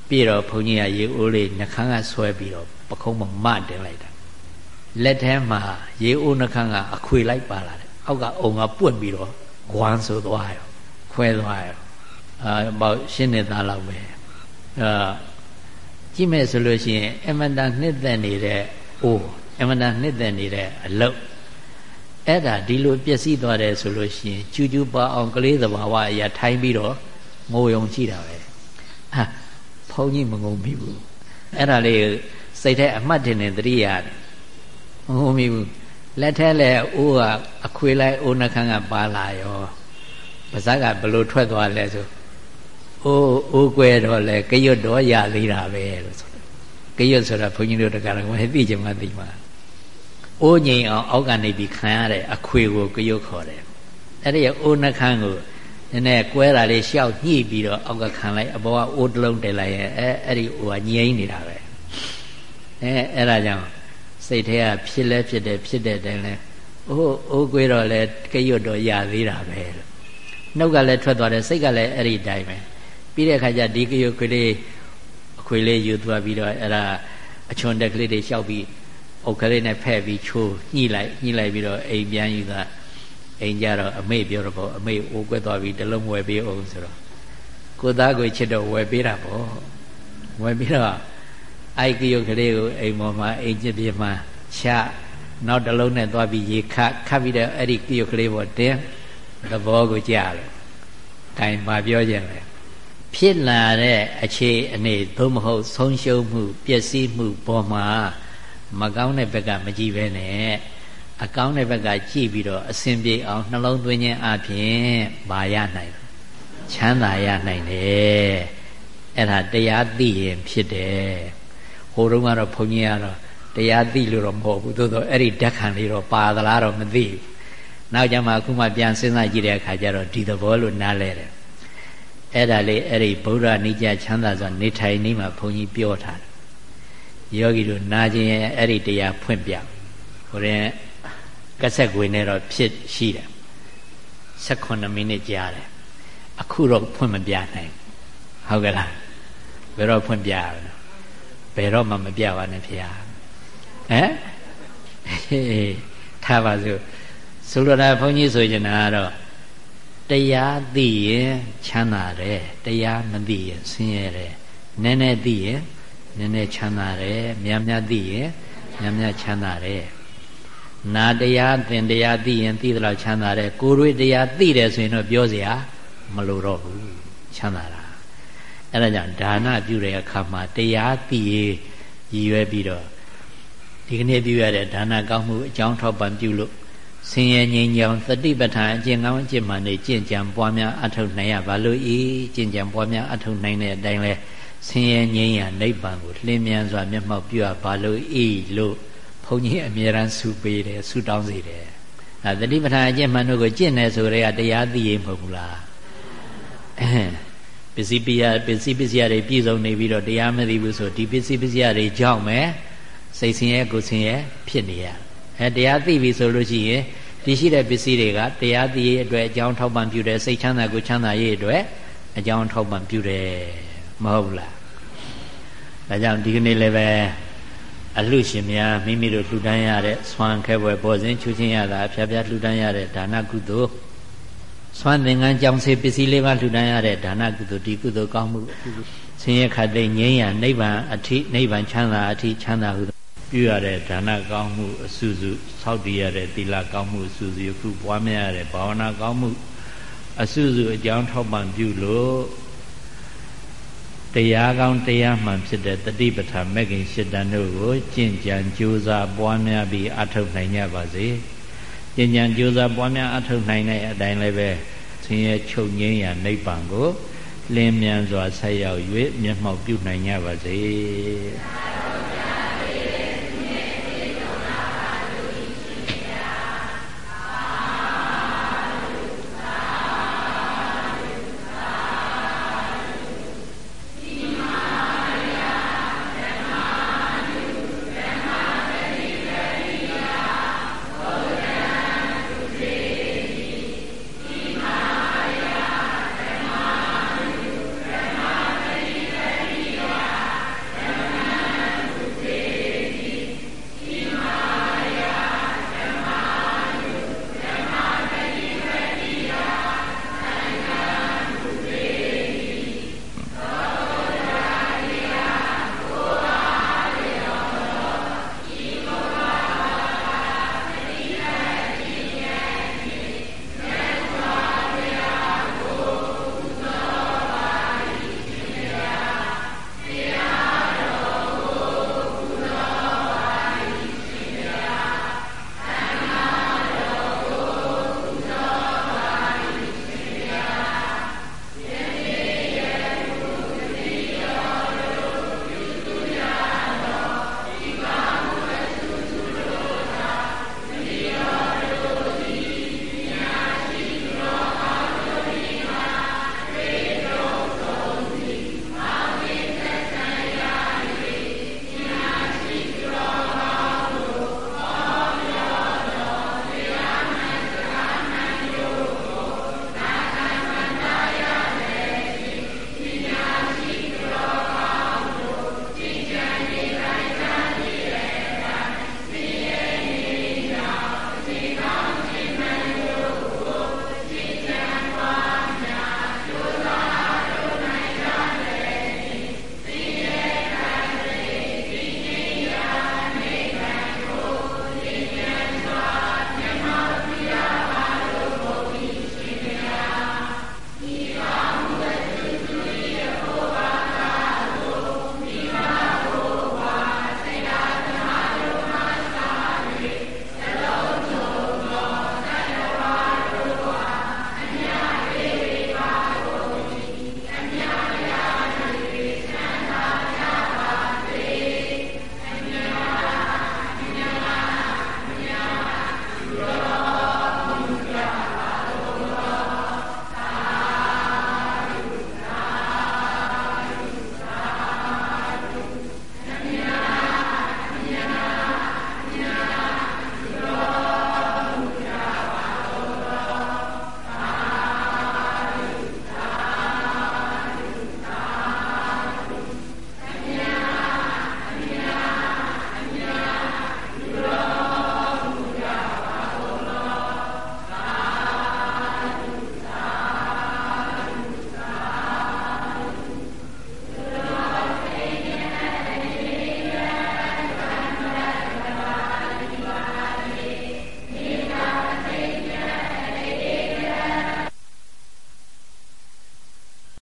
ပြည့်တော့ဘုန်းကြီးကရေအိုးလေးနှခမ်းကဆွဲပြီးတော့ပခုံးမမတင်လိုက်တာလက်ထဲမှာရေအိုးနှခမ်းကအခွေလိုက်ပါလာတယ်အောက်ကအုံကပွင့်ပြီးတော့ဂွမ်းဆိုသွားရောခွဲသွားရောအာပေါ့ရှင်းနေတာလောက်ပဲအာ ကြည့်မဲ့ဆိုလို့ရှိရင်အမတန်နှစ်သက်နေတဲ့အိုးအမတန်နှစ်သက်နေတဲ့အလုတ်အဲ့ဒါဒီလိုပျက်စီးသွားတယ်ဆိုလို့ရှိရင်ကျူးကျူးပါအောင်ကလေးသဘာဝအရာထိုင်းပြီးတော့ငိုယုံကြည့်တာပဲဟာဘုန်းကြီးမငုံမိဘူးအဲ့ဒါလေးစိတ်ထဲအမှတ်တင်နေတတိရတယ်မငုံမိဘူးလက်ထဲလဲအိုးကအခွေလိုက်အိုးနှခမ်းကပါလာရောပါဇက်ကဘလို့ထွက်သွားလဲဆို အိုးအိုးကွဲတော့လဲကရွတ်တော့ရသေးတာပဲလို့ဆိုကရွတ်ဆိုတာဘုန်းကြီးတို့တက္ကရာကမသိချင်မှသိမှာအိုးငိမ်အောင်အောက်ကနေပြီးခံရတဲ့အခွေကိုကရွတ်ခေါ်တယ်အဲ့ဒီအိုးနှခမ်းကိုနည်းနည်းကွဲတာလေးရှောက်ညှိပြီးတော့အောက်ကခံလိုက်အပေါ်ကအိုးတလုံးတက်လိုက်ရဲ့အဲအဲ့ဒီဟိုကငြိမ့်နေတာပဲအဲအဲ့ဒါကြောင့်စိတ်ထဲကဖြစ်လဲဖြစ်တယ်ဖြစ်တဲ့တိုင်းလဲအိုးအိုးကွေးတော့လဲကရွတ်တော့ရသေးတာပဲလို့နှုတ်ကလည်းထွက်သွားတယ်စိတ်ကလည်းအဲ့ဒီတိုင်းပဲ ပြီးတဲ့အခါကျဒီကရွတ်ကလေးအခွေလေးယူသွားပြီးတော့အဲ့ဒါအချွန်တက်ကလေးတွေရှောက်ပြီးအုတ်ကလေးနဲ့ဖဲ့ပြီးချိုးညှိလိုက်ညှိလိုက်ပြီးတော့အိမ်ပြန်ယူသွားအိမ်ကြတော့အမေပြောတော့ပေါ့အမေအိုးကွက်သွားပြီးတလုံးဝယ်ပေးအောင်ဆိုတော့ကိုသားကိုချစ်တော့ဝယ်ပေးတာပေါ့ဝယ်ပြီးတော့အိုက်ကရုတ်ကလေးကိုအိမ်ပေါ်မှာအိမ်ကျစ်ပြမှာချနောက်တလုံးနဲ့သွားပြီးရေခတ်ခတ်ပြီးတော့အဲ့ဒီကရုတ်ကလေးပေါ်တင်းသဘောကိုကြားလို့ဂိုင်မှာပြောကြတယ် ဖြစ်လာတဲ့အခြေအနေသို့မဟုတ်ဆုံးရှုံးမှုပျက်စီးမှုပေါ်မှာမကောင်းတဲ့ဘက်ကမကြည့်ပဲနဲ့အကောင်းတဲ့ဘက်ကကြည့်ပြီးတော့အစဉ်ပြေအောင်နှလုံးသွင်းခြင်းအပြင်မာရနိုင်ချမ်းသာရနိုင်တယ်အဲ့ဒါတရားသိရင်ဖြစ်တယ်ဟိုတုန်းကတော့ဘုန်းကြီးကတော့တရားသိလို့တော့မဟုတ်ဘူးသို့တော့အဲ့ဒီဓာတ်ခံလေးတော့ပါသလားတော့မသိဘူးနောက်ကြမှာအခုမှပြန်စဉ်းစားကြည့်တဲ့အခါကျတော့ဒီသဘောလို့နားလဲတယ် အဲ့ဒါလေးအဲ့ဒီဗုဒ္ဓနိကြချမ်းသာစွာနေထိုင်နေမှာဘုန်းကြီးပြောထားတယ်ယောဂီတို့နာခြင်းရဲ့အဲ့ဒီတရားဖွင့်ပြဟိုရင်ကဆက်ခွေနဲ့တော့ဖြစ်ရှိတယ်18မိနစ်ကြာတယ်အခုတော့ဖွင့်မပြနိုင်ဟုတ်ကဲ့လားဘယ်တော့ဖွင့်ပြရမလဲဘယ်တော့မှမပြပါနဲ့ဖေဟာဟမ်ထားပါစို့ဆိုလိုတာဘုန်းကြီးဆိုချင်တာကတော့ တရားသိရင်ချမ်းသာတယ်တရားမသိရင်ဆင်းရဲတယ်နည်းနည်းသိရင်နည်းနည်းချမ်းသာတယ်များများသိရင်များများချမ်းသာတယ်နာတရားသင်တရားသိရင်သိသလောက်ချမ်းသာတယ်ကိုယ်တွေတရားသိတယ်ဆိုရင်တော့ပြောစရာမလိုတော့ဘူးချမ်းသာတာအဲဒါကြောင့်ဒါနပြုတဲ့အခါမှာတရားသိရည်ရွယ်ပြီးတော့ဒီကနေ့ပြုရတဲ့ဒါနကောင်းမှုအကြောင်းထောက်ပံ့ပြုလို့ ဆင်းရဲငြိမ်းချမ်းသတိပဋ္ဌာန်အကျင့်ကောင်းအကျင့်မှန်နေကျင့်ကြံပွားများအထောက်နိုင်ရပါလို့ဤကျင့်ကြံပွားများအထောက်နိုင်တဲ့အတိုင်းလဲဆင်းရဲငြိမ်းရနိဗ္ဗာန်ကိုလင်းမြန်စွာမျက်မှောက်ပြုရပါလို့ဤလို့ဘုန်းကြီးအမြဲတမ်းဆုပေးတယ်ဆုတောင်းစေတယ်အဲသတိပဋ္ဌာန်အကျင့်မှန်တို့ကိုကျင့်နေဆိုတဲ့ကတရားသိရင်မဟုတ်ဘူးလားပစ္စည်းပစ္စည်းပစ္စည်းပစ္စည်းတွေပြည့်စုံနေပြီးတော့တရားမသိဘူးဆိုဒီပစ္စည်းပစ္စည်းတွေကြောင့်ပဲစိတ်ဆင်းရဲကိုယ်ဆင်းရဲဖြစ်နေရ အဲတရားသိပြီဆိုလို့ရှိရင်ဒီရှိတဲ့ပစ္စည်းတွေကတရားသိရေးအတွက်အကြောင်းထောက်ပံ့ပြုတယ်စိတ်ချမ်းသာကိုချမ်းသာရေးအတွက်အကြောင်းထောက်ပံ့ပြုတယ်မဟုတ်လားဒါကြောင့်ဒီကနေ့လည်းပဲအလှရှင်များမိမိတို့လှူဒန်းရတဲ့ဆွမ်းခဲပွဲပေါ်စဉ်ချူချင်းရတာအဖျားဖျားလှူဒန်းရတဲ့ဒါနကုသိုလ်ဆွမ်းသင်္ကန်းကြောင့်စေပစ္စည်းလေးပါလှူဒန်းရတဲ့ဒါနကုသိုလ်ဒီကုသိုလ်ကောင်းမှုဆင်းရဲခတ်သိငြိမ်းရနိဗ္ဗာန်အထိနိဗ္ဗာန်ချမ်းသာအထိချမ်းသာဟု ပြုရတဲ့ဒါနကောင်းမှုအစုစုဆောက်တည်ရတဲ့သီလကောင်းမှုအစုစုယခုပွားများရတဲ့ဘာဝနာကောင်းမှုအစုစုအကြောင်းထောက်ပံ့ပြုလို့တရားကောင်းတရားမှန်ဖြစ်တဲ့တတိပဋ္ဌာန်မဂ္ဂင်၈တန်တို့ကိုကျင့်ကြံကြိုးစားပွားများပြီးအထောက်နိုင်ကြပါစေကျင့်ကြံကြိုးစားပွားများအထောက်နိုင်တဲ့အတိုင်းလည်းပဲဆင်းရဲချုပ်ငြိမ်းရာနိဗ္ဗာန်ကိုလင်းမြန်စွာဆက်ရောက်၍မျက်မှောက်ပြုနိုင်ကြပါစေ